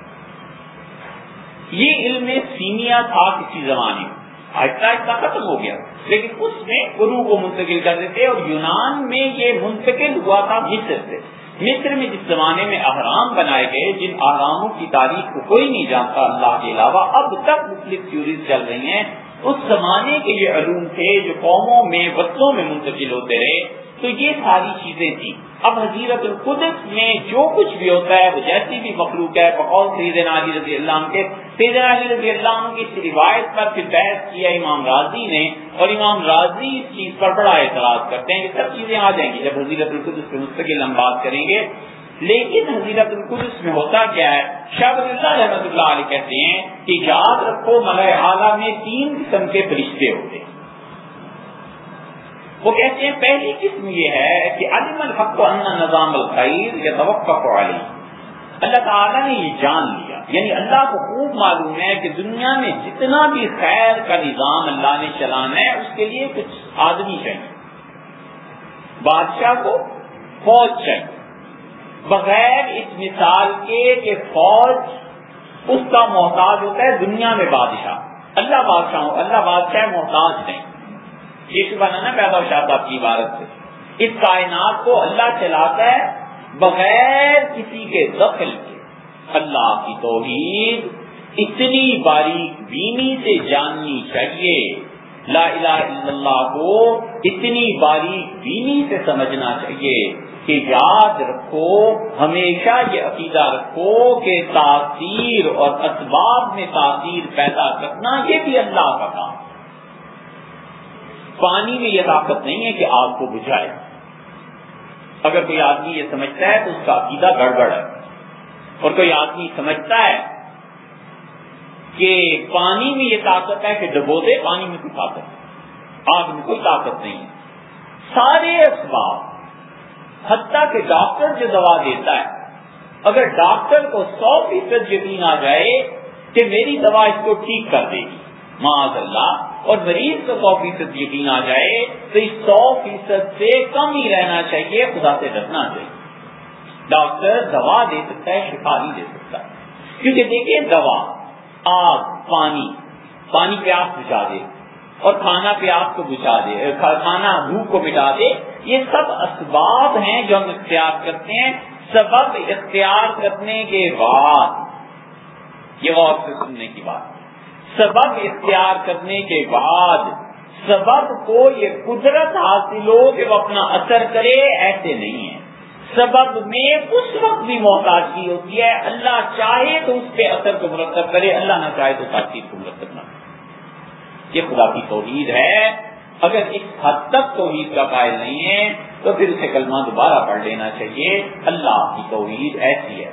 یہ علم سینیا تھا کسی زمانے میں۔ آہستہ آہستہ ختم ہو گیا۔ لیکن اس میں گرو کو منتقل کر دیتے اور یونان میں یہ منتقل ہوا تھا مصر سے۔ مصر میں جس زمانے میں احرام بنائے گئے، جن احراموں کی تاریخ کو کوئی نہیں جانتا، اللہ کے علاوہ اب تک مختلف تھیوریز چل رہی ہیں۔ اس زمانے کے یہ علوم تھے جو قوموں میں، وطنوں میں منتقل ہوتے رہے، تو یہ ساری چیزیں تھیں۔ اب حضیرت القدس میں جو کچھ بھی ہوتا ہے، وہ جیسی بھی مخلوق ہے، بقول سیدنا علی رضی اللہ عنہ کے۔ سیدنا علی رضی اللہ عنہ کی اس روایت پر پھر بحث کیا امام راضی نے۔ اور امام راضی اس چیز پر بڑا اعتراض کرتے ہیں کہ سب چیزیں آ جائیں گی۔ جب حضیرت القدس پہ مستقل ہم بات کریں گے لیکن حضیرت القدس میں ہوتا کیا ہے؟ شاہ اللہ رحمۃ اللہ علیہ کہتے ہیں کہ یاد رکھو ملئے اعلیٰ میں تین قسم کے فرشتے ہوتے ہیں۔ وہ کہتے ہیں، پہلی قسم یہ ہے کہ علم الحق ان نظام الخیر یا توقع علی اللہ تعالیٰ نے یہ جان لیا۔ یعنی اللہ کو خوب معلوم ہے کہ دنیا میں جتنا بھی خیر کا نظام اللہ نے چلانا ہے، اس کے لیے کچھ آدمی چاہیے۔ بادشاہ کو فوج چاہیے۔ بغیر اس مثال کے کہ فوج اس کا محتاج ہوتا ہے دنیا میں بادشاہ۔ اللہ بادشاہ اللہ بادشاہ محتاج نہیں یہ شبہ نہ پیدا ہو شاہ صاحب کی عبارت سے۔ اس کائنات کو اللہ چلاتا ہے بغیر کسی کے دخل کے۔ اللہ کی توحید اتنی باریک بینی سے جاننی چاہیے۔ لا الہ الا اللہ کو اتنی باریک بینی سے سمجھنا چاہیے۔ کہ یاد رکھو، ہمیشہ یہ عقیدہ رکھو کہ تاثیر اور اسباب میں تاثیر پیدا کرنا یہ بھی اللہ کا کام پانی میں یہ طاقت نہیں ہے کہ آگ کو بجھائے۔ اگر کوئی آدمی یہ سمجھتا ہے تو اس کا عقیدہ گڑبڑ ہے۔ اور کوئی آدمی سمجھتا ہے کہ پانی میں یہ طاقت ہے کہ ڈبو دے، پانی میں کوئی طاقت ہے آگ میں کوئی طاقت نہیں۔ ہے سارے اسباب حتیٰ کہ ڈاکٹر جو دوا دیتا ہے، اگر ڈاکٹر کو سو فیصد یقین آ جائے کہ میری دوا اس کو ٹھیک کر دے گی۔ معاذ اللہ اور مریض کو سو فیصد یقین آ جائے تو اس سو فیصد سے کم ہی رہنا چاہیے، خدا سے ڈرنا چاہیے ڈاکٹر دوا دے سکتا ہے، شفا نہیں دے سکتا کیونکہ دیکھیے، دوا، آگ، پانی پانی پیاس بجھا دے۔ اور کھانا پیاس کو بجھا دے کھانا بھوک کو مٹا دے۔ یہ سب اسباب ہیں جو ہم اختیار کرتے ہیں۔ سبب اختیار کرنے کے بعد، یہ غور سے سننے کی بات۔ سبب اختیار کرنے کے بعد، سبب کو یہ قدرت حاصل ہو کہ وہ اپنا اثر کرے، ایسے نہیں ہے۔ سبب میں اس وقت بھی محتاج کی ہوتی ہے۔ اللہ چاہے تو اس پہ اثر کو مرتب کرے، اللہ نہ چاہے تو تاثیر کو مرتب نہ کرے یہ خدا کی توحید ہے۔ اگر اس حد تک توحید کا قائل نہیں ہے، تو پھر اسے کلمہ دوبارہ پڑھ لینا چاہیے۔ اللہ کی توحید ایسی ہے۔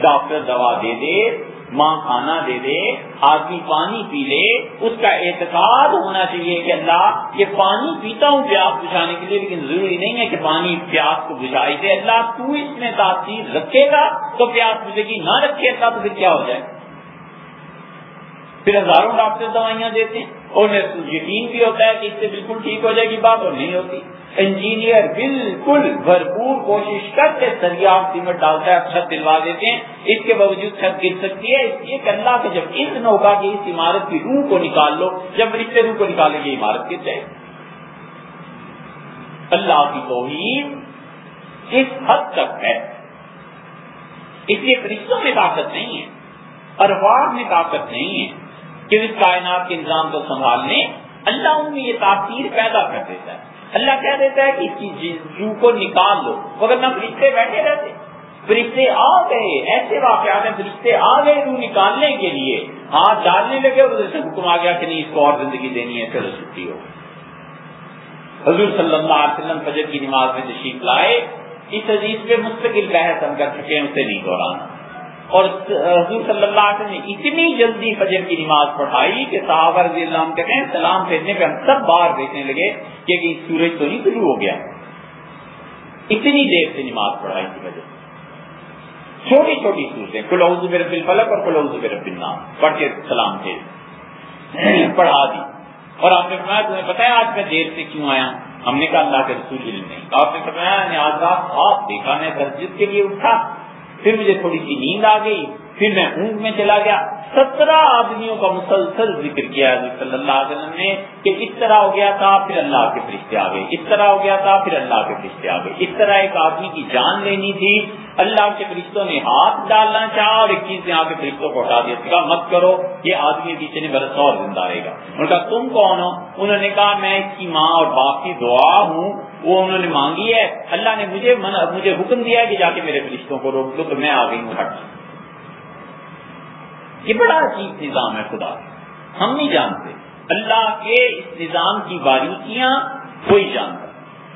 ڈاکٹر دوا دے دے، ماں کھانا دے دے، آدمی پانی پی لے، اس کا اعتقاد ہونا چاہیے کہ اللہ یہ پانی پیتا ہوں پیاس بجھانے کے لیے، لیکن ضروری نہیں ہے کہ پانی پیاس کو بجھائی دے اللہ تو اس میں تاثیر رکھے گا، تو پیاس بجھے گی، نہ رکھے گا، تو پھر کیا ہو جائے؟ پھر ہزاروں ڈاکٹر دوائیاں دیتے ہیں اور یقین بھی ہوتا ہے کہ اس سے بالکل ٹھیک ہو جائے گی، بات اور نہیں ہوتی۔ انجینئر بالکل بھرپور کوشش کر کے دریا سیمنٹ ڈالتا ہے چھت دلوا دیتے ہیں۔ اس کے باوجود چھت گر سکتی ہے، اس لیے کہ اللہ کے جب اس ہوگا کہ اس عمارت کی روح کو نکال لو، جب رشتے روح کو نکالیں گے عمارت گر جائے اللہ کی توحید اس حد تک ہے۔ اس لیے فرشتوں میں طاقت نہیں ہے، ارواح میں طاقت نہیں ہے۔ کہ اس کائنات کے نظام کو سنبھالنے اللہ ان میں یہ تاثیر پیدا کر دیتا ہے۔ اللہ کہہ دیتا ہے کہ اس کی روح کو نکال دو۔ مگر نہ فرشتے بیٹھے رہتے۔ فرشتے آ گئے، ایسے واقعات ہیں، فرشتے آ گئے روح نکالنے کے لیے۔ ہاتھ ڈالنے لگے اور سے حکم آ گیا کہ نہیں، اس کو اور زندگی دینی ہے، چلو چھٹی ہو۔ حضور صلی اللہ علیہ وسلم فجر کی نماز میں تشریف لائے۔ اس عزیز پہ مستقل بحث ہم کر چکے ہیں، اسے نہیں دوہرانا۔ اور حضور صلی اللہ علیہ وسلم نے اتنی جلدی فجر کی نماز پڑھائی کہ صحابہ رضی اللہ عنہ کہتے ہیں، سلام پھیرنے پہ ہم سب باہر دیکھنے لگے کہ سورج تو نہیں شروع ہو گیا۔ اتنی دیر سے نماز پڑھائی کی وجہ چھوٹی چھوٹی صورتیں کلوز رب الفلق اور کلوز رب النام پڑھ کے سلام پھیر پڑھا دی۔ اور آپ نے فرمایا، تمہیں پتا ہے آج میں دیر سے کیوں آیا؟ ہم نے کہا اللہ کے رسول نہیں۔ آپ نے فرمایا یعنی آج رات خواب دیکھا، میں مسجد کے لیے اٹھا۔ پھر مجھے تھوڑی سی نیند آ گئی، پھر میں اونگ میں چلا گیا۔ سترہ آدمیوں کا مسلسل ذکر کیا صلی اللہ علیہ وسلم نے کہ اس طرح ہو گیا تھا، پھر اللہ کے فرشتے آ گئے۔ اس طرح ہو گیا تھا، پھر اللہ کے فرشتے آ گئے۔ اس طرح ایک آدمی کی جان لینی تھی۔ اللہ کے فرشتوں نے ہاتھ ڈالنا چاہا اور اکیس نے آ کے فرشتوں کو ہٹا دیا۔ کہا، مت کرو، یہ آدمی پیچھے نے برس اور زندہ رہے گا۔ ان کا تم کون ہو؟ انہوں نے کہا، میں اس کی ماں اور باپ کی دعا ہوں۔ وہ انہوں نے مانگی ہے۔ اللہ نے مجھے مجھے حکم دیا ہے کہ جا کے میرے فرشتوں کو روک دو تو میں آ گئی ہوں ہٹ۔ یہ بڑا عجیب نظام ہے خدا۔ ہم نہیں جانتے۔ اللہ کے اس نظام کی باریکیاں کوئی جانتا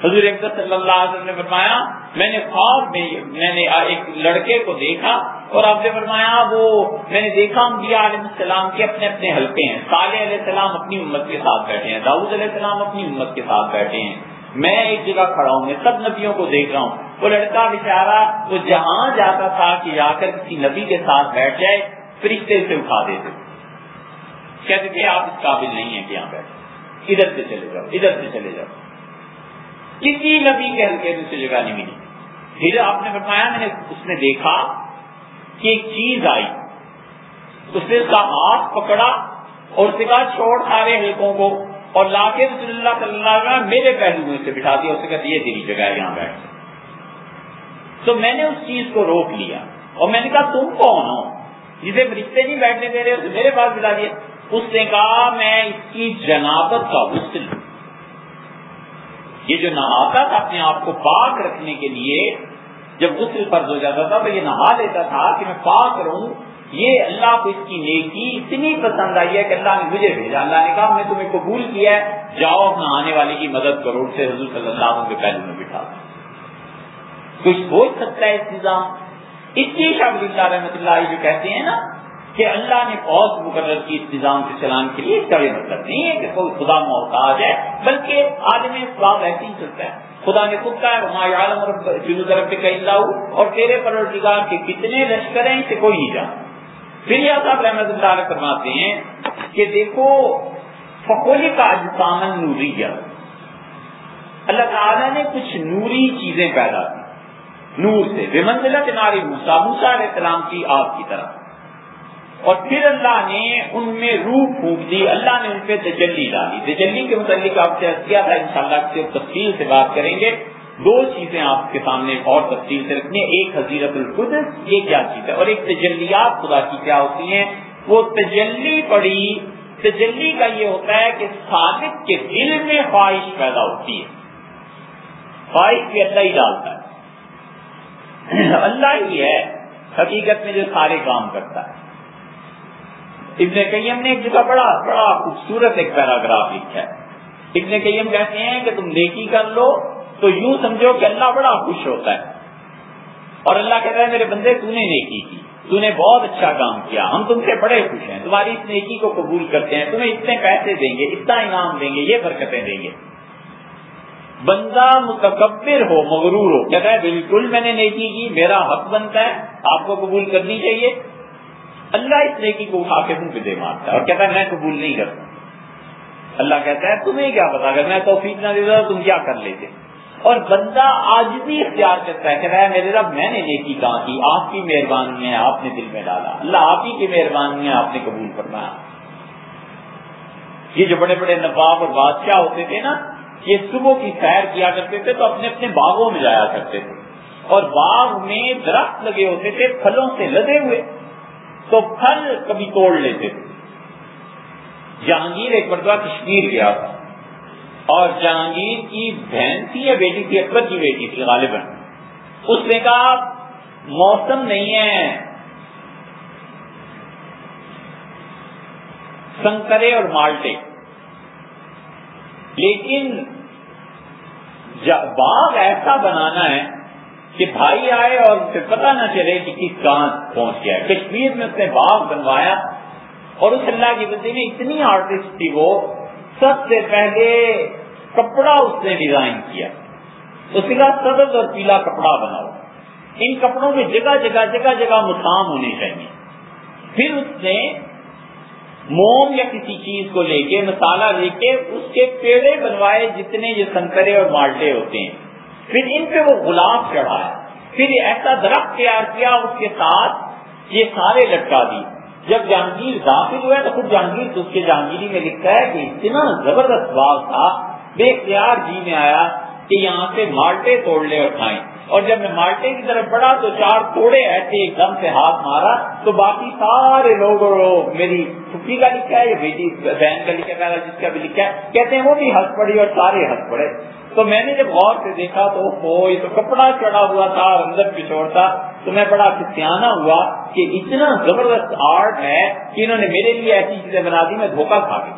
حضور صلی اللہ علیہ وسلم نے فرمایا، میں نے خواب میں میں نے ایک لڑکے کو دیکھا اور آپ نے فرمایا، وہ، میں نے دیکھا انبیاء علیہ السلام کے اپنے اپنے حلقے ہیں۔ صالح علیہ السلام اپنی امت کے ساتھ بیٹھے ہیں، داؤد علیہ السلام اپنی امت کے ساتھ بیٹھے ہیں۔ میں ایک جگہ کھڑا ہوں، میں سب نبیوں کو دیکھ رہا ہوں۔ وہ لڑکا بےچارا وہ جہاں جاتا تھا کہ جا کر کسی نبی کے ساتھ بیٹھ جائے، فرشتے سے اٹھا دیتے۔ کہتے تھے، آپ اس قابل نہیں ہیں کہ یہاں بیٹھے۔ ادھر سے چلے جاؤ، ادھر سے چلے جاؤ۔ کسی نبی کے ہلکے سے جگہ نہیں ملی۔ پھر آپ نے بتایا میں نے اس نے دیکھا کہ ایک چیز آئی۔ اس نے اس کا ہاتھ پکڑا اور اسے کہا، چھوڑ سارے ہلکوں کو۔ اور لا کے رسول اللہ صلی اللہ علیہ وسلم میرے پہلو میں سے بٹھا دیا اسے کہا، یہ تیری جگہ ہے، یہاں بیٹھ۔ تو میں نے اس چیز کو روک لیا۔ اور میں نے کہا، تم کون ہو؟ جسے رشتے نہیں بیٹھنے دے رہے، میرے پاس بلا دیا۔ اس نے کہا، میں اس کی جنابت کا غسل ہوں۔ یہ جو نہاتا تھا اپنے آپ کو پاک رکھنے کے لیے، جب غسل فرض ہو جاتا تھا تو یہ نہا لیتا تھا کہ میں پاک رہوں۔ یہ اللہ کو اس کی نیکی اتنی پسند آئی ہے کہ اللہ نے مجھے بھیجا۔ اللہ نے کہا، میں تمہیں قبول کیا ہے، جاؤ نہانے والے کی مدد کرو۔ سے حضور صلی اللہ علیہ وسلم کے پہلو میں بٹھا کچھ سوچ سکتا ہے اس نظام؟ اس لیے شاہ اللہ رحمۃ اللہ جو کہتے ہیں نا کہ اللہ نے فوج مقرر کی اس نظام سے چلان کے لیے، اس کا یہ مطلب نہیں ہے کہ کوئی خدا محتاج ہے، بلکہ آدمی اسلام ایسے ہی چلتا ہے۔ خدا نے خود کہا ہے جنوب طرف سے کہیں اور تیرے پروردگار کے کتنے لشکر ہیں، اسے کوئی نہیں جانتا۔ پھر یہ صاحب رحمت اللہ علیہ فرماتے ہیں کہ دیکھو فقولی کا اجسامن نوری اللہ تعالیٰ نے کچھ نوری چیزیں پیدا کی۔ نور سے بے منزلہ ناری موسا موسا علیہ السلام کی آپ کی طرف اور پھر اللہ نے ان میں روح پھونک دی، اللہ نے ان پہ تجلی ڈالی۔ تجلی کے متعلق آپ سے کیا تھا ان شاء اللہ تفصیل سے بات کریں گے۔ دو چیزیں آپ کے سامنے اور تفصیل سے رکھنی ایک حضیرت القدس، یہ کیا چیز ہے؟ اور ایک تجلیات خدا کی کیا ہوتی ہیں؟ وہ تجلی پڑی تجلی کا یہ ہوتا ہے کہ صادق کے دل میں خواہش پیدا ہوتی ہے۔ خواہش بھی اللہ ہی ڈالتا ہے۔ اللہ ہی ہے، حقیقت میں جو سارے کام کرتا ہے۔ ابن قیم نے ایک جگہ بڑا بڑا خوبصورت ایک پیراگراف لکھا ہے۔ ابن قیم کہتے ہیں کہ تم نیکی کر لو تو یوں سمجھو کہ اللہ بڑا خوش ہوتا ہے۔ اور اللہ کہتا ہے، میرے بندے، تو نے نیکی کی، تو نے بہت اچھا کام کیا، ہم تم سے بڑے خوش ہیں، تمہاری اس نیکی کو قبول کرتے ہیں، تمہیں اتنے پیسے دیں گے، اتنا انعام دیں گے، یہ برکتیں دیں گے۔ بندہ متکبر ہو، مغرور ہو، کہتا ہے، بالکل میں نے نیکی کی، میرا حق بنتا ہے، آپ کو قبول کرنی چاہیے۔ اللہ اس نیکی کو اٹھا کے پہ دے مارتا ہے اور کہتا ہے، میں قبول نہیں کرتا۔ اللہ کہتا ہے، تمہیں کیا پتا، اگر میں توفیق نہ دیتا تم کیا کر لیتے؟ اور بندہ آج بھی اختیار کرتا ہے کہ میرے رب میں نے نیکی کہاں کی؟ آپ کی مہربانی ہے آپ نے دل میں ڈالا۔ اللہ آپ ہی کی مہربانی ہے، آپ نے قبول کرنا یہ جو بڑے بڑے نواب اور بادشاہ ہوتے تھے نا، یہ صبح کی سیر کیا کرتے تھے تو اپنے اپنے باغوں میں جایا کرتے تھے۔ اور باغ میں درخت لگے ہوتے تھے، پھلوں سے لدے ہوئے۔ تو پھل کبھی توڑ لیتے تھے۔ جہانگیر ایک مرتبہ کشمیر گیا۔ تھا اور جہانگیر کی بہن تھی یا بیٹی تھی؟ اکبر کی بیٹی تھی غالباً۔ اس نے کہا، موسم نہیں ہے۔ سنکرے اور مالٹے۔ لیکن باغ ایسا بنانا ہے کہ بھائی آئے اور اسے پتہ نہ چلے کہ کس کہاں پہنچ گیا کشمیر میں اس نے باغ بنوایا اور اس اللہ کی بندی میں اتنی آرٹسٹ تھی وہ سب سے پہلے کپڑا اس نے ڈیزائن کیا۔ اس کا سبز اور پیلا کپڑا بناؤ۔ ان کپڑوں میں جگہ جگہ جگہ جگہ مسام ہونے چاہیے۔ پھر اس نے موم یا کسی چیز کو لے کے مسالہ لے کے اس کے پیڑے بنوائے جتنے یہ سنترے اور مالٹے ہوتے ہیں۔ پھر ان پہ وہ گلاب چڑھایا۔ پھر ایسا درخت تیار کیا، اس کے ساتھ یہ سارے لٹکا دی جب جہانگیر داخل ہوا تو خود جہانگیر تو اس کے جہانگیری میں لکھتا ہے کہ اتنا زبردست باغ تھا، بے اختیار جی میں آیا کہ یہاں سے مالٹے توڑ لے اور کھائیں۔ اور جب میں مالٹے کی طرف بڑھا تو چار توڑے ایسے ایک دم سے ہاتھ مارا تو باقی سارے لوگ میری چھٹی کا لکھا ہے یا بیٹی بہن کا لکھا ہے، جس کا بھی لکھا ہے۔ کہتے ہیں وہ بھی ہنس پڑی اور سارے ہنس پڑے۔ تو میں نے جب غور سے دیکھا تو وہ تو کپڑا چڑھا ہوا تھا اور اندر پچھوڑ تھا۔ تو میں بڑا کسیانہ ہوا کہ اتنا زبردست آرٹ ہے کہ انہوں نے میرے لیے ایسی چیزیں بنا دی، میں دھوکہ کھا گئی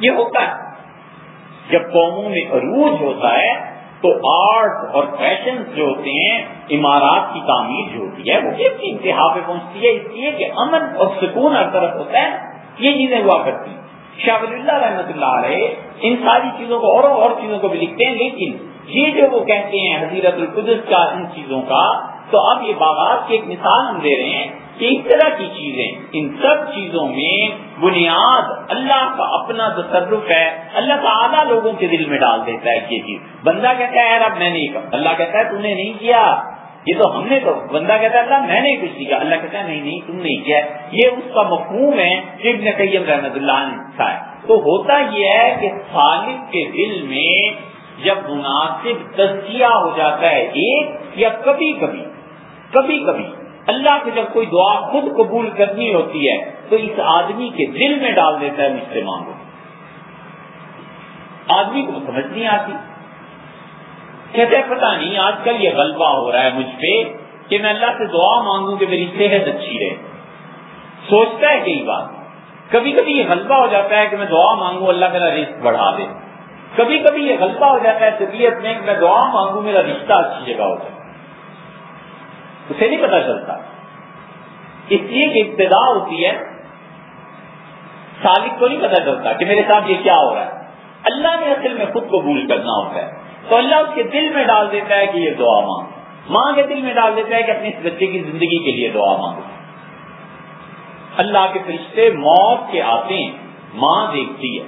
یہ ہوتا ہے۔ جب قوموں میں عروج ہوتا ہے تو آرٹ اور فیشن جو ہوتے ہیں، عمارات کی تعمیر جو ہوتی ہے، وہ کس کی انتہا پہ پہنچتی ہے؟ اس لیے کہ امن اور سکون ہر طرف ہوتا ہے۔ یہ چیزیں ہوا کرتی ہیں۔ شاہ ولی اللہ رحمۃ اللہ علیہ ان ساری چیزوں کو اور اور چیزوں کو بھی لکھتے ہیں، لیکن یہ جو وہ کہتے ہیں حضیرت القدس کا ان چیزوں کا تو اب یہ باغات کی ایک مثال ہم دے رہے ہیں کہ اس طرح کی چیزیں، ان سب چیزوں میں بنیاد اللہ کا اپنا تصرف ہے، اللہ تعالیٰ لوگوں کے دل میں ڈال دیتا ہے یہ چیز۔ بندہ کہتا ہے اب میں نہیں کر اللہ کہتا ہے، تم نے نہیں کیا۔ یہ تو ہم نے تو بندہ کہتا ہے، اللہ، میں نے کچھ نہیں کیا۔ اللہ کہتا ہے، نہیں نہیں، تم نہیں کیا یہ اس کا مفہوم ہے ابن قیم رحمت اللہ نے تو ہوتا یہ ہے کہ خالد کے دل میں جب مناسب تجزیہ ہو جاتا ہے ایک یا کبھی کبھی کبھی کبھی اللہ سے جب کوئی دعا خود قبول کرنی ہوتی ہے، تو اس آدمی کے دل میں ڈال دیتا ہے مجھ سے مانگو۔ آدمی کو سمجھ نہیں آتی۔ کہتے ہیں پتا نہیں، آج کل یہ غلبہ ہو رہا ہے مجھ پہ کہ میں اللہ سے دعا مانگوں کہ میری صحت اچھی رہے۔ سوچتا ہے کئی بار۔ کبھی کبھی یہ غلبہ ہو جاتا ہے کہ میں دعا مانگوں، اللہ میرا رزق بڑھا دے۔ کبھی کبھی یہ غلبہ ہو جاتا ہے، طبیعت میں کہ میں دعا مانگوں، میرا رشتہ اچھی جگہ ہو جائے۔ اسے نہیں پتا چلتا۔ اس لیے کہ ابتدا ہوتی ہے، سالک کو نہیں پتا چلتا کہ میرے ساتھ یہ کیا ہو رہا ہے۔ اللہ نے اصل میں خود قبول کرنا ہوتا ہے۔ تو اللہ اس کے دل میں ڈال دیتا ہے کہ یہ دعا مانگ۔ ماں کے دل میں ڈال دیتا ہے کہ اپنی اس بچے کی زندگی کے لیے دعا مانگو اللہ کے فرشتے موت کے آتے ہیں، ماں دیکھتی ہے۔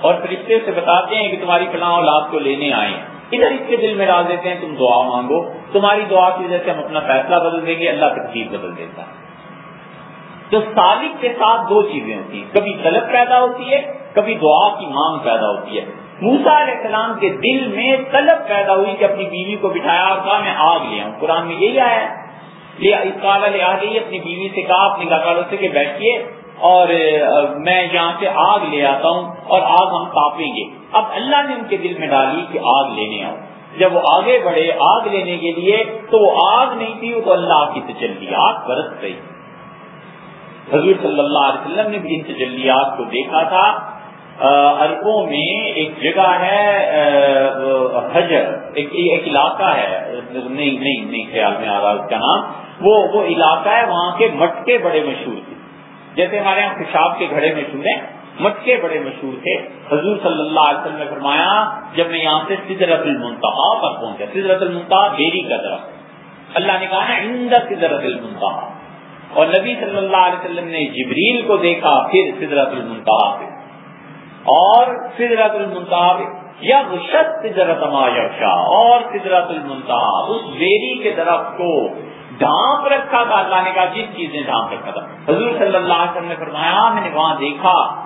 اور فرشتے سے بتاتے ہیں کہ تمہاری فلاں اولاد کو لینے آئے ہیں۔ ادھر اس کے دل میں ڈال دیتے ہیں، تم دعا مانگو۔ تمہاری دعا کی وجہ سے ہم اپنا فیصلہ بدل دیں گے، اللہ تقسیم بدل دیتا ہے۔ تو سالک کے ساتھ دو چیزیں ہوتی ہیں، کبھی طلب پیدا ہوتی ہے، کبھی دعا کی مانگ پیدا ہوتی ہے۔ موسا علیہ السلام کے دل میں طلب پیدا ہوئی کہ اپنی بیوی کو بٹھایا اور کہا میں آگ لیا ہوں قرآن میں یہی آیا ہے۔ کالا لے آ گئی، اپنی بیوی سے کہا، اپنی گھر سے کہ بیٹھیے اور میں یہاں سے آگ لے آتا ہوں اور آگ ہم تاپیں گے۔ اب اللہ نے ان کے دل میں ڈالی کہ آگ لینے آؤ۔ جب وہ آگے بڑھے آگ لینے کے لیے تو وہ آگ نہیں تھی، وہ تو اللہ کی تجلیات برس گئی۔ حضور صلی اللہ علیہ وسلم نے بھی ان تجلیات کو دیکھا تھا۔ اربوں میں ایک جگہ ہے حجر، ایک علاقہ ہے۔ نہیں نہیں نہیں، خیال میں آ رہا اس کا نام۔ وہ وہ علاقہ ہے، وہاں کے مٹکے بڑے مشہور تھے۔ جیسے ہمارے یہاں پیشاب کے گھڑے مشہور ہیں مٹکے بڑے مشہور تھے۔ حضور صلی اللہ علیہ وسلم نے فرمایا، جب میں یہاں سے سدرت المنتہا پر پہنچا، سدرت المنتہا بیری کا درخت۔ اللہ نے کہا نا سدرت المنتہا۔ اور نبی صلی اللہ علیہ وسلم نے جبریل کو دیکھا، پھر سدرت المنتہا پہ اور سدرت المنتہا پہ یا سدرت ما اور سدرت المنتہا، اس بیری کے درخت کو ڈھانپ رکھا تھا۔ اللہ نے کہا، جس چیز نے ڈھانپ رکھا تھا؟ حضور صلی اللہ علیہ وسلم نے فرمایا، میں نے وہاں دیکھا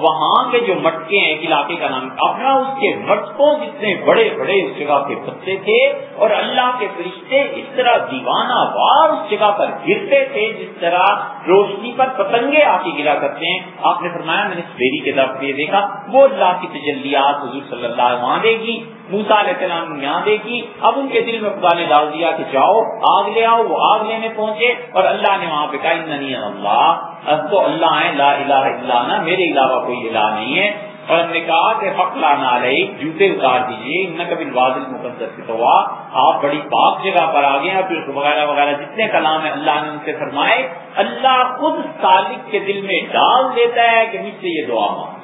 وہاں کے جو مٹکے ہیں علاقے کا نام اپنا اس کے مٹکوں جتنے بڑے بڑے اس جگہ کے پتے تھے اور اللہ کے فرشتے اس طرح دیوانہ وار اس جگہ پر گرتے تھے جس طرح روشنی پر پتنگے آ کے گرا کرتے ہیں۔ آپ نے فرمایا، میں نے اس بیری کے درخت یہ دیکھا، وہ اللہ کی تجلیات حضور صلی اللہ علیہ وہاں دے گی۔ موسا علیہ السلام نے یہاں دیکھی، اب ان کے دل میں خدا نے ڈال دیا کہ جاؤ، آگ لے آؤ، وہ آگ لینے پہنچے اور اللہ نے وہاں پہ کہا نہیں اللہ اب تو اللہ ہے لا الہ الا نا میرے علاوہ کوئی الہ نہیں ہے۔ اور ہم نے کہا کہ حق لانا علیہ، جوتے اتار دیجیے نہ کبھی واضح مقدس کی تو آپ بڑی پاک جگہ پر آ گئے اور پھر وغیرہ وغیرہ، جتنے کلام ہے اللہ نے ان سے فرمائے۔ اللہ خود سالک کے دل میں ڈال دیتا ہے کہ مجھ سے یہ دعا مانگ۔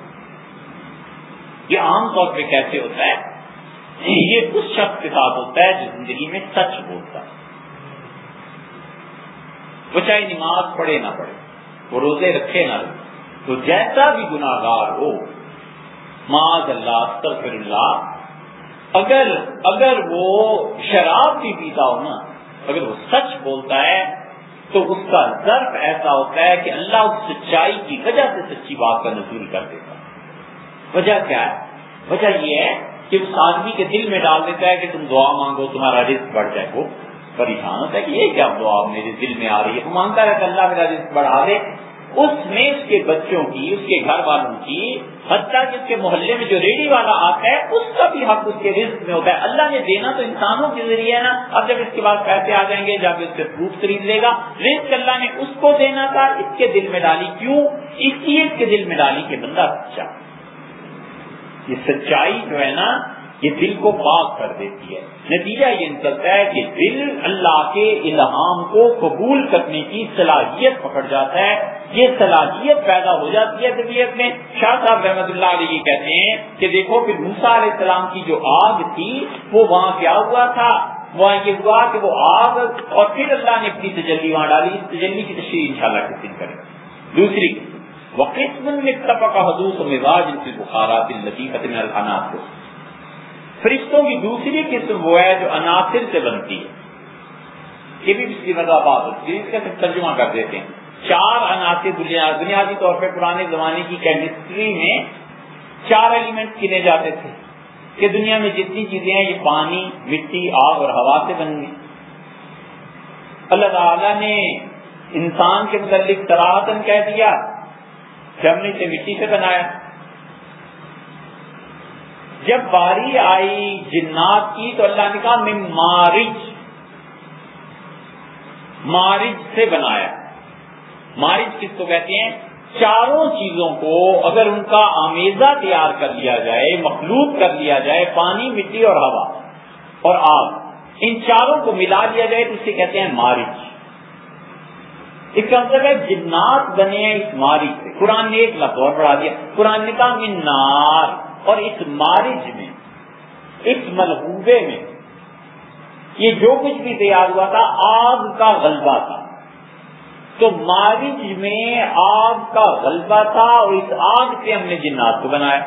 یہ عام طور پہ کیسے ہوتا ہے؟ یہ اس شخص کے ساتھ ہوتا ہے جو زندگی میں سچ بولتا ہے۔ وہ چاہے نماز پڑھے نہ پڑھے، وہ روزے رکھے نہ رکھے، تو جیسا بھی گناگار ہو، معاذ اللہ اللہ، اگر اگر وہ شراب بھی پیتا ہو نا، اگر وہ سچ بولتا ہے، تو اس کا ضرف ایسا ہوتا ہے کہ اللہ اس سچائی کی وجہ سے سچی بات کا نزول کر دیتا وجہ کیا ہے؟ وجہ یہ ہے کہ اس آدمی کے دل میں ڈال دیتا ہے کہ تم دعا مانگو، تمہارا رزق بڑھ جائے۔ وہ پریشان ہوتا ہے کہ یہ کیا دعا میرے دل میں آ رہی ہے؟ وہ مانگتا ہے کہ اللہ میرا رزق بڑھا دے اس میں اس کے بچوں کی، اس کے گھر والوں کی، حتیٰ کہ اس کے محلے میں جو ریڈی والا آتا ہے، اس کا بھی حق اس کے رزق میں ہوتا ہے۔ اللہ نے دینا تو انسانوں کے ذریعے ہے نا۔ اب جب اس کے بعد پیسے آ جائیں گے، جب اس سے پروف خرید لے گا۔ رزق اللہ نے اس کو دینا تھا، اس کے دل میں ڈالی۔ کیوں؟ اس لیے اس کے دل میں ڈالی کہ بندہ سچا یہ سچائی جو ہے نا، یہ دل کو پاک کر دیتی ہے۔ نتیجہ یہ نکلتا ہے کہ دل اللہ کے الہام کو قبول کرنے کی صلاحیت پکڑ جاتا ہے۔ یہ صلاحیت پیدا ہو جاتی ہے طبیعت میں۔ شاہ صاحب رحمت اللہ علیہ کہتے ہیں کہ دیکھو پھر موسا علیہ السلام کی جو آگ تھی، وہ وہاں کیا ہوا تھا؟ وہاں یہ ہوا کہ وہ آگ اور پھر اللہ نے اپنی تجلی وہاں ڈالی۔ اس تجلی کی تشریح ان شاء اللہ کس دن کرے دوسری وہ قسم میں کا حدوث و مزاج ان سے بخارات لطیفت میں الخانات فرشتوں کی دوسری قسم وہ ہے جو عناصر سے بنتی ہے۔ یہ بھی پچھلی مزہ بات ہوتی ہے، اس کا ترجمہ کر دیتے ہیں۔ چار عناصر بنیادی طور پہ پرانے زمانے کی کیمسٹری میں چار ایلیمنٹ گنے جاتے تھے کہ دنیا میں جتنی چیزیں ہیں، یہ پانی، مٹی، آگ اور ہوا سے بن گئی اللہ تعالی نے انسان کے متعلق تراہتن کہہ دیا۔ جمنے سے مٹی سے بنایا۔ جب باری آئی جنات کی تو اللہ نے کہا میں مارج مارج سے بنایا۔ مارج کس کو کہتے ہیں؟ چاروں چیزوں کو اگر ان کا آمیزہ تیار کر لیا جائے، مخلوط کر لیا جائے، پانی، مٹی اور ہوا اور آگ، ان چاروں کو ملا لیا جائے تو اسے کہتے ہیں مارج۔ اس کا مطلب ہے جنات بنے ہیں اس مارج سے۔ قرآن نے ایک لفظ اور بڑھا دیا۔ قرآن نے کہا نار اور اس مارج میں، اس ملحوبے میں، یہ جو کچھ بھی تیار ہوا تھا، آگ کا غلبہ تھا۔ تو مارج میں آگ کا غلبہ تھا اور اس آگ سے ہم نے جنات کو بنایا۔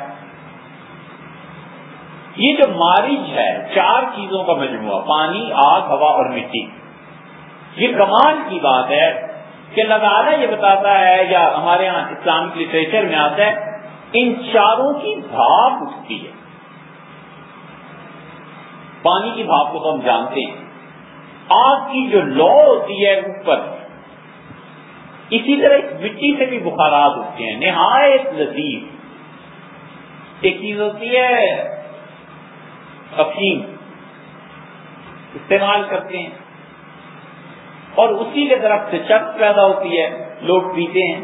یہ جو مارج ہے، چار چیزوں کا مجموعہ، پانی، آگ، ہوا اور مٹی۔ یہ کمال کی بات ہے۔ کہ لگانا یہ بتاتا ہے یا ہمارے یہاں اسلامک لٹریچر میں آتا ہے، ان چاروں کی بھاپ اٹھتی ہے۔ پانی کی بھاپ کو تو ہم جانتے ہیں۔ آگ کی جو لو ہوتی ہے اوپر، اسی طرح اس مٹی سے بھی بخارات اٹھتے ہیں۔ نہایت لذیذ۔ ایک چیز ہوتی ہے، افیم استعمال کرتے ہیں۔ اور اسی کے طرف سے چرچ پیدا ہوتی ہے، لوگ پیتے ہیں۔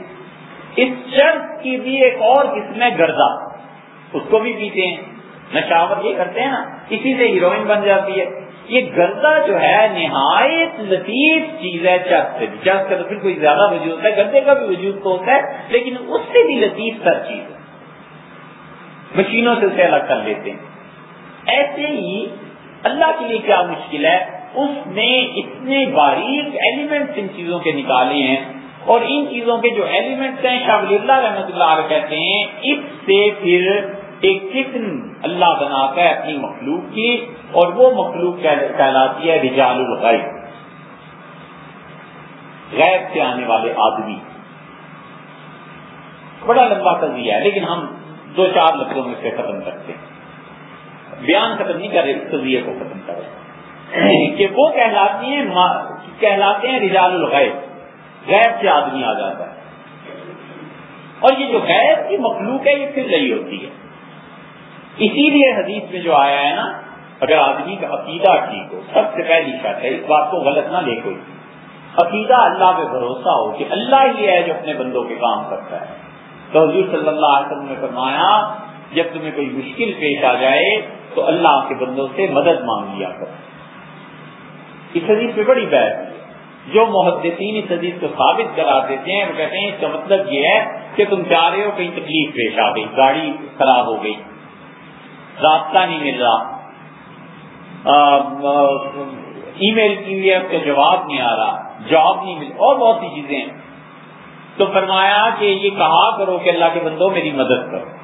اس چرچ کی بھی ایک اور قسم ہے گردا اس کو بھی پیتے ہیں۔ نشاور یہ کرتے ہیں نا، اسی سے ہیروئن بن جاتی ہے۔ یہ گردا جو ہے، نہایت لطیف چیز ہے چرچ سے۔ چرچ کا تو پھر کوئی زیادہ وجود ہوتا ہے گردے کا بھی وجود تو ہوتا ہے، لیکن اس سے بھی لطیف تر چیز ہے۔ مشینوں سے اسے الگ کر لیتے ہیں۔ ایسے ہی اللہ کے لیے کیا مشکل ہے؟ اس نے اتنے باریک ایلیمنٹ ان چیزوں کے نکالے ہیں اور ان چیزوں کے جو ایلیمنٹس ہیں، شاہ اللہ رحمۃ اللہ علیہ کہتے ہیں، اس سے پھر ایک کتن اللہ بناتا ہے اپنی مخلوق کی اور وہ مخلوق کہلاتی ہے رجال الغیب، غیب سے آنے والے آدمی۔ بڑا لمبا تجزیہ ہے، لیکن ہم دو چار لفظوں میں سے ختم کرتے ہیں۔ بیان ختم نہیں کر رہے، اس تجزیے کو ختم کر رہے کہ وہ کہلاتی ہیں کہلاتے ہیں رجال الغیب. غیب سے آدمی آ جاتا ہے. اور یہ جو غیب کی مخلوق ہے، یہ پھر رہی ہوتی ہے. اسی لیے حدیث میں جو آیا ہے نا، اگر آدمی کا عقیدہ ٹھیک ہو، سب سے پہلی شرط ہے، اس بات کو غلط نہ لے کوئی. عقیدہ اللہ پہ بھروسہ ہو کہ اللہ ہی ہے جو اپنے بندوں کے کام کرتا ہے. تو حضور صلی اللہ علیہ وسلم نے فرمایا، جب تمہیں کوئی مشکل پیش آ جائے، تو اللہ کے بندوں سے مدد مانگ لیا کر اس حدیث پہ بڑی بحث ہے۔ جو محدثین اس حدیث کو ثابت کرا دیتے ہیں، وہ کہتے ہیں، اس کا مطلب یہ ہے کہ تم چاہ رہے ہو، کہیں تکلیف پیش آ گئی، گاڑی خراب ہو گئی۔ رابطہ نہیں مل رہا۔ ای میل کی ہوئی ہے، اس کا جواب نہیں آ رہا جاب نہیں مل، اور بہت سی چیزیں ہیں۔ تو فرمایا کہ یہ کہا کرو کہ اللہ کے بندو میری مدد کرو۔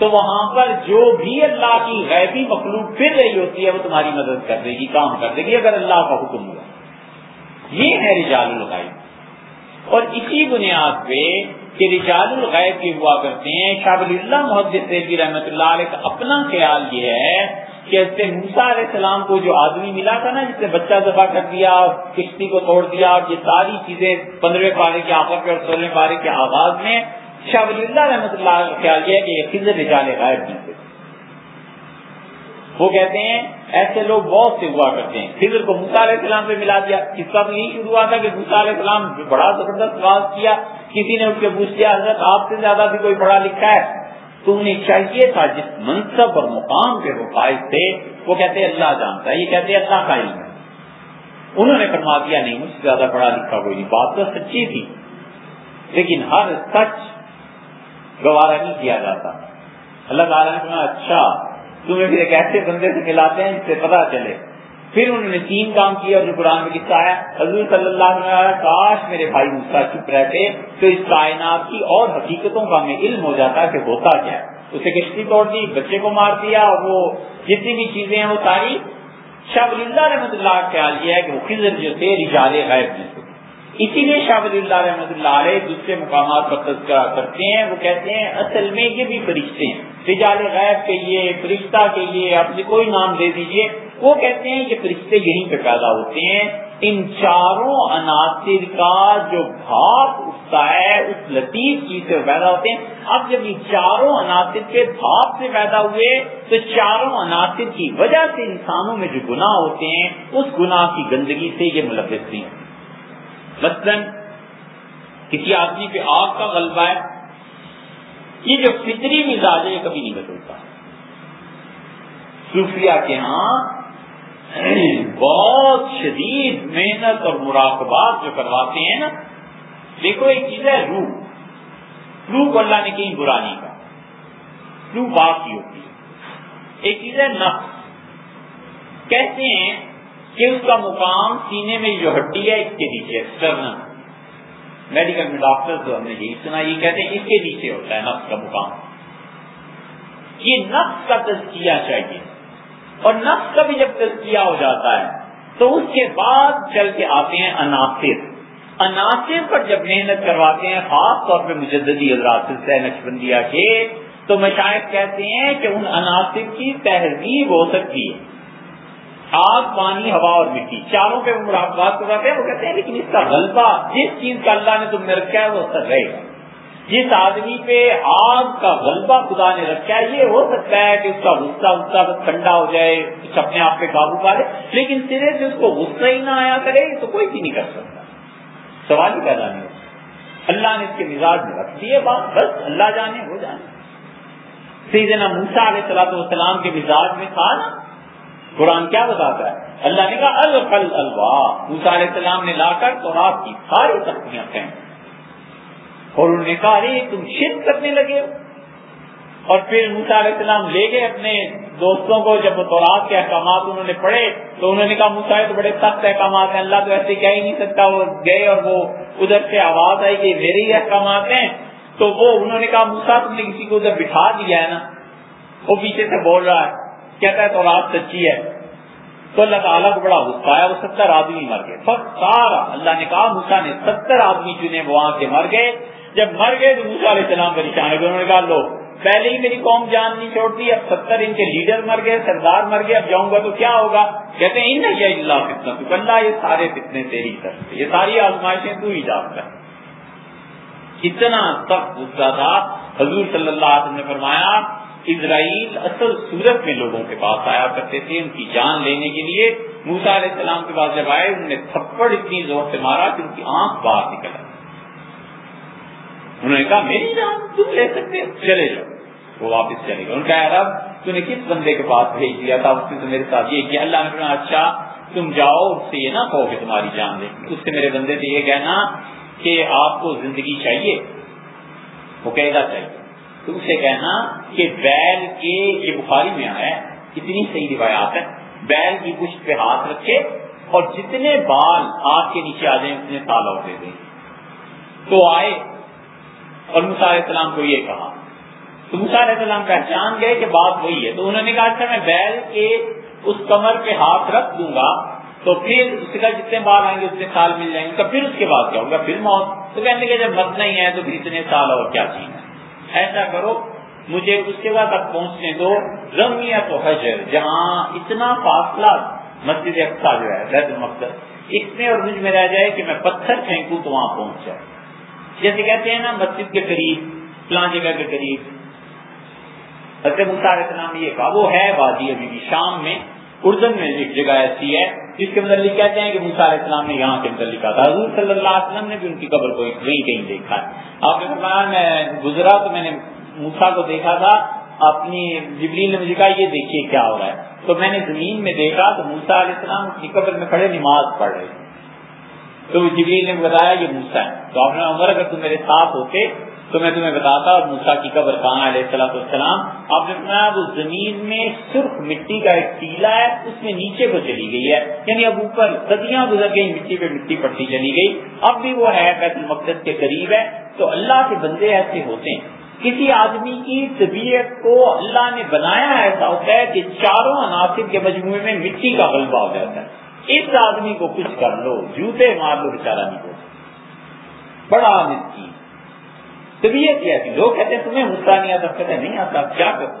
تو وہاں پر جو بھی اللہ کی غیبی مخلوق پھر رہی ہوتی ہے، وہ تمہاری مدد کر دے گی، کام کر دے گی، اگر اللہ کا حکم ہوا۔ یہ ہے رجال الغیب۔ اور اسی بنیاد پہ کہ رجال الغیب کی ہوا کرتے ہیں، شاہ اللہ محدث رحمۃ اللہ علیہ کا اپنا خیال یہ ہے کہ موسا علیہ السلام کو جو آدمی ملا تھا نا، جس نے بچہ دفاع کر دیا، کشتی کو توڑ دیا، اور یہ ساری چیزیں پندرہویں پارے کے آخر پہ اور سولہویں پارے کے آغاز میں شاہ ولی اللہ رحمۃ اللہ کا خیال یہ ہے کہ یہ خزر رجال غائب نہیں تھے وہ کہتے ہیں، ایسے لوگ بہت سے ہوا کرتے ہیں۔ خضر کو موسا علیہ السلام پہ ملا دیا۔ اس کا تو یہی شروع ہوا تھا کہ موسا علیہ السلام بڑا زبردست آواز کیا۔ کسی نے اس کے پوچھ لیا، حضرت، آپ سے زیادہ بھی کوئی پڑھا لکھا ہے؟ تو انہیں چاہیے تھا جس منصب اور مقام کے وہ فائد تھے۔ وہ کہتے، اللہ جانتا ہے۔ یہ کہتے، اللہ کا علم ہے۔ انہوں نے فرما دیا، نہیں، مجھ سے زیادہ پڑھا لکھا کوئی نہیں۔ بات تو سچی تھی۔ لیکن ہر سچ گوارا نہیں کیا جاتا۔ اللہ تعالیٰ نے کہا اچھا تمہیں پھر ایک ایسے بندے سے ملاتے ہیں جس سے پتا چلے۔ پھر انہوں نے تین کام کیا اور جو قرآن میں قصہ آیا حضور صلی اللہ علیہ وسلم کاش میرے بھائی مسا چپ رہتے تو اس کائنات کی اور حقیقتوں کا ہمیں علم ہو جاتا کہ ہوتا کیا۔ اسے کشتی توڑ دی، بچے کو مار دیا، اور وہ جتنی بھی چیزیں ہیں وہ ساری۔ شاہ ولی رحمۃ اللہ کا خیال یہ ہے کہ وہ خزر جو تھے، رجال غیب میں سے۔ اسی لیے شاہ ولی اللہ رحمۃ اللہ علیہ دوسرے مقامات پر تذکرہ کرتے ہیں۔ وہ کہتے ہیں، اصل میں یہ بھی فرشتے ہیں۔ رجال غیب کے لیے، فرشتہ کے لیے اپنے کوئی نام دے دیجیے۔ وہ کہتے ہیں کہ فرشتے یہیں پہ پیدا ہوتے ہیں۔ ان چاروں عناصر کا جو بھاپ اٹھتا ہے، اس لطیف چیز سے پیدا ہوتے ہیں۔ اب جب یہ چاروں عناصر کے بھاپ سے پیدا ہوئے، تو چاروں عناصر کی وجہ سے انسانوں میں جو گناہ ہوتے ہیں، اس گناہ کی گندگی سے یہ ملوث نہیں مثلاً کسی آدمی پہ آگ کا غلبہ ہے، یہ جو فطری مزاج ہے، یہ کبھی نہیں بدلتا۔ صوفیہ کے ہاں بہت شدید محنت اور مراقبات جو کرواتے ہیں نا، دیکھو ایک چیز ہے، روح۔ روح کو اللہ نے کہیں برا نہیں کہا۔ روح بات کی ہوتی ہے۔ ایک چیز ہے، نفس۔ کہتے ہیں کہ اس کا مقام سینے میں جو ہڈی ہے اس کے نیچے ایکسٹرنل میڈیکل میں ڈاکٹر تو ہم نے یہی سنا، یہ کہتے ہیں اس کے نیچے ہوتا ہے نفس کا مقام۔ یہ نفس کا تجزیہ چاہیے۔ اور نفس کا بھی جب تجزیہ ہو جاتا ہے، تو اس کے بعد چل کے آتے ہیں عناصر۔ عناصر پر جب محنت کرواتے ہیں، خاص طور پہ مجددی حضرات سے نقشبندیہ کے، تو مشاہد کہتے ہیں کہ ان عناصر کی تہذیب ہو سکتی ہے۔ آگ، پانی، ہوا اور مٹی۔ چاروں پہ مراقبات کرواتے ہیں، وہ کہتے ہیں، لیکن اس کا غلبہ، جس چیز کا اللہ نے تم نے رکھا ہے، وہ سر رہے گا۔ جس آدمی پہ آگ کا غلبہ خدا نے رکھا ہے، یہ ہو سکتا ہے کہ اس کا غصہ غصہ ٹھنڈا ہو جائے، کچھ اپنے آپ پہ قابو پا لے۔ لیکن سرے سے اس کو غصہ ہی نہ آیا کرے تو کوئی بھی نہیں کر سکتا۔ سوال ہی پیدا نہیں ہوتا۔ اللہ نے اس کے مزاج میں رکھ دیے بات بس، اللہ جانے ہو جانے۔ سیدنا موسا علیہ السلام والسلام کے مزاج میں تھا نا قرآن کیا بتاتا ہے؟ اللہ نے کہا الفل الواح علیہ السلام نے لا کر تو آپ کی ساری تختیاں پھینک اور انہوں نے کہا، ارے، تم شرک کرنے لگے ہو۔ اور پھر موسا علیہ السلام لے گئے اپنے دوستوں کو، جب وہ تورات کے احکامات انہوں نے پڑھے، تو انہوں نے کہا موسا تو بڑے سخت احکامات ہیں، اللہ تو ایسے کہہ ہی نہیں سکتا، وہ گئے اور وہ ادھر سے آواز آئی کہ میرے ہی احکامات ہیں۔ تو وہ، انہوں نے کہا موسا تم نے کسی کو ادھر بٹھا دیا ہے نا؟ وہ پیچھے سے بول رہا ہے۔ کہتا ہے تو رات سچی ہے، تو اللہ تعالیٰ کو بڑا غصہ آیا، وہ ستر آدمی مر گئے۔ بس سارا، اللہ نے کہا موسا نے ستر آدمی چنے وہاں کے مر گئے۔ جب مر گئے تو موسا علیہ السلام پریشان ہو انہوں نے کہا، لو، پہلے ہی میری قوم جان نہیں چھوڑتی، اب ستر ان کے لیڈر مر گئے، سردار مر گئے، اب جاؤں گا تو کیا ہوگا؟ کہتے ہیں، ان اللہ فتنا تو اللہ یہ سارے فتنے تیری طرف یہ ساری آزمائشیں تو ہی جانتا ہے اتنا سخت غصہ تھا۔ حضور صلی اللہ علیہ وسلم نے فرمایا اسرائیل اصل صورت میں لوگوں کے پاس آیا کرتے تھے، ان کی جان لینے کے لیے۔ موسا علیہ السلام کے پاس جب آئے، انہوں نے تھپڑ اتنی زور سے مارا کہ ان کی آنکھ باہر نکل آئی۔ انہوں نے کہا، میری جان تم لے سکتے چلے جاؤ۔ وہ واپس چلے گئے۔ ان کا رب تو نے کس بندے کے پاس بھیج دیا تھا؟ اس نے تو میرے ساتھ یہ کیا۔ اللہ نے کہا اچھا تم جاؤ، اس سے یہ نہ کہو کہ تمہاری جان لے۔ اس سے میرے بندے سے یہ کہنا کہ آپ کو زندگی چاہیے وہ کہے گا چاہیے۔ تو اسے کہنا کہ بیل کے یہ بخاری میں آیا ہے اتنی صحیح روایات ہے بیل کی پشت پہ ہاتھ رکھے اور جتنے بال ہاتھ کے نیچے آ جائیں، اتنے سال اور دے دیں۔ تو آئے اور علیہ السلام کو یہ کہا۔ تو علیہ السلام پہچان گئے کہ بات وہی ہے۔ تو انہوں نے کہا اچھا میں بیل کے اس کمر پہ ہاتھ رکھ دوں گا، تو پھر اس کا جتنے بال آئیں گے، اتنے سال مل جائیں گے۔ تو پھر اس کے بعد کیا ہوگا؟ پھر موت۔ تو کہنے کے جب مرنا ہی ہے تو پھر اتنے سال اور کیا چیز ہے؟ ایسا کرو، مجھے اس کے بعد تک پہنچنے دو۔ زمیا تو حجر، جہاں اتنا فاصلہ مسجد اقسا جو ہے، بیت المقدس، اس میں اور مجھ میں رہ جائے کہ میں پتھر پھینکوں تو وہاں پہنچ جائے۔ جیسے کہتے ہیں نا، مسجد کے قریب، فلاں جگہ کے قریب۔ حضرت علیہ السلام نے یہ کہا وہ ہے، وادی ابھی بھی شام میں۔ اردن میں ایک جگہ ایسی ہے، جس کے متعلق کہتے ہیں کہ علیہ السلام نے یہاں کے متعلق کہا تھا۔ حضور صلی اللہ علیہ وسلم نے بھی ان کی قبر کو وہیں کہیں دیکھا ہے۔ آپ نے فرمایا میں گزرا تو میں نے موسا کو دیکھا تھا، اپنی جبریل نے مجھے کہا، یہ دیکھیے کیا ہو رہا ہے تو میں نے زمین میں دیکھا تو موسا علیہ السلام اپنی قبر میں کھڑے نماز پڑھ رہے تو جبریل نے بتایا، یہ موسا ہے۔ تو آپ نے عمر، اگر تم میرے ساتھ ہوتے تو میں تمہیں بتاتا اور موسا کی قبر کہاں علیہ السلام السلام آپ نے سنا وہ زمین میں سرخ مٹی کا ایک ٹیلا ہے، اس میں نیچے کو چلی گئی ہے۔ یعنی اب اوپر صدیاں گزر گئی مٹی پہ مٹی پڑتی چلی گئی۔ اب بھی وہ ہے بیت المقدس کے قریب ہے۔ تو اللہ کے بندے ایسے ہوتے ہیں۔ کسی آدمی کی طبیعت کو اللہ نے بنایا ایسا ہوتا ہے کہ چاروں عناصر کے مجموعے میں مٹی کا غلبہ ہو جاتا ہے۔ اس آدمی کو کچھ کر لو، جوتے مار لو بےچارا نہیں ہو بڑا مسکین طبیعت یہ تھی لوگ کہتے ہیں، تمہیں غصہ نہیں آتا؟ کہتے نہیں آتا کیا کرو؟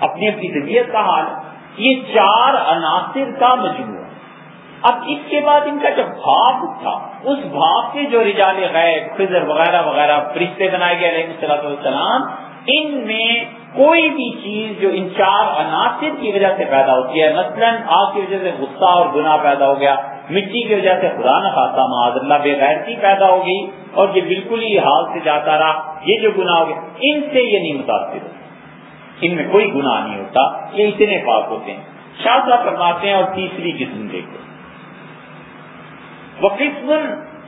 اپنی اپنی طبیعت کا حال، یہ چار عناصر کا مجموعہ اب اس کے بعد ان کا جب بھاپ تھا، اس بھاپ کے جو رجال غیر خزر وغیرہ وغیرہ فرشتے بنائے گئے علیہ السلام ان میں کوئی بھی چیز جو ان چار عناصر کی وجہ سے پیدا ہوتی ہے، مثلا آگ کی وجہ سے غصہ اور گناہ پیدا ہو گیا، مٹی کی وجہ سے خدا نہ خاصا معاذ اللہ، بے غیرتی پیدا ہو گئی اور یہ بالکل ہی حال سے جاتا رہا، یہ جو گناہ ہو گیا، ان سے یہ نہیں متاثر ہوتا۔ ان میں کوئی گناہ نہیں ہوتا، یہ اتنے پاک ہوتے ہیں۔ شاہ صاحب فرماتے ہیں اور تیسری قسم دیکھو۔ وہ قسم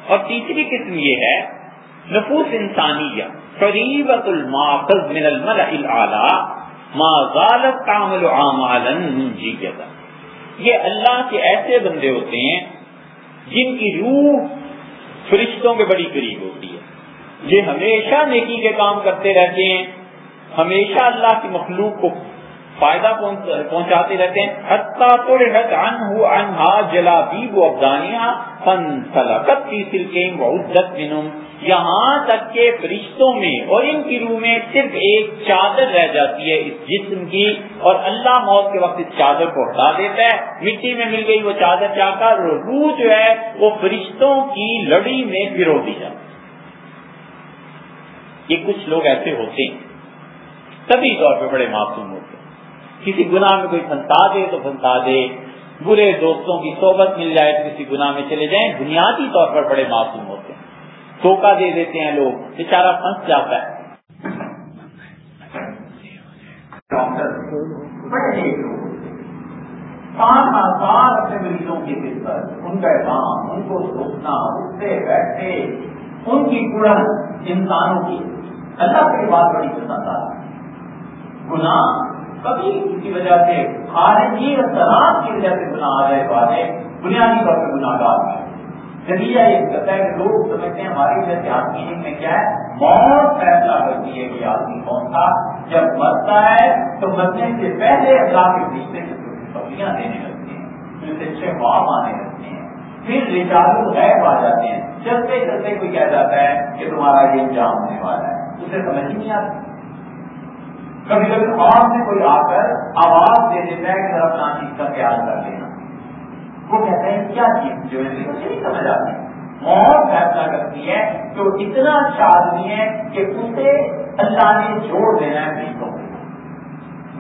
اور تیسری قسم یہ ہے، نفوس انسانیہ۔ فریبت الماخذ من الملع الاعلی ما زالت تعمل عامالا منجیتا یہ اللہ کے ایسے بندے ہوتے ہیں جن کی روح فرشتوں کے بڑی قریب ہوتی ہے. یہ ہمیشہ نیکی کے کام کرتے رہتے ہیں، ہمیشہ اللہ کی مخلوق کو فائدہ پہنچاتے رہتے ہیں۔ حتیٰ جلا بی وہ افغانیاں فن سلاکت کی سلکیں بہت منم یہاں تک کہ فرشتوں میں اور ان کی روح میں صرف ایک چادر رہ جاتی ہے اس جسم کی اور اللہ موت کے وقت اس چادر کو ہٹا دیتا ہے۔ مٹی میں مل گئی وہ چادر چاہ کر روح جو ہے وہ فرشتوں کی لڑی میں پرو دی جاتی یہ کچھ لوگ ایسے ہوتے ہیں۔ سبھی طور پہ بڑے معصوم ہوتے ہیں۔ کسی گناہ میں کوئی پھنسا دے تو پھنسا دے۔ برے دوستوں کی صحبت مل جائے تو کسی گناہ میں چلے جائیں۔ بنیادی طور پر بڑے معصوم ہوتے ہیں۔ دھوکہ دے دیتے ہیں لوگ۔ بیچارہ پھنس جاتا ہے۔ اپنے مریضوں کی خدمت ان کا کام ان کو سوچنا اٹھتے بیٹھتے ان کی پورن انسانوں کی۔ اللہ کی بات بڑی پسند آ گناہ کبھی کسی وجہ سے خارجی اثرات کی وجہ سے گناہ آ جائے والے بنیادی طور پہ گناہ گار ہے۔ ذریعہ یہ کہتا ہے کہ لوگ سمجھتے ہیں ہماری وجہ سے آدمی میں کیا ہے؟ موت فیصلہ کرتی ہے کہ آدمی کون تھا۔ جب مرتا ہے تو مرنے سے پہلے اللہ کے رشتے سے سبزیاں دینے لگتے ہیں پھر سے اچھے خواب آنے لگتے ہیں۔ پھر رچارو غیب آ جاتے ہیں۔ چلتے چلتے کوئی کہہ جاتا ہے کہ تمہارا یہ انجام ہونے والا ہے۔ اسے سمجھ ہی نہیں آتی۔ کبھی کبھی خواب میں کوئی آ کر آواز دے دیتا ہے کہ ذرا اپنا چیز کا خیال کر لینا۔ وہ کہتے ہیں کیا چیز جو ہے نہیں سمجھ آتی۔ موت فیصلہ کرتی ہے تو اتنا اچھا آدمی ہے کہ اسے اللہ نے جوڑ دینا ہے بیچوں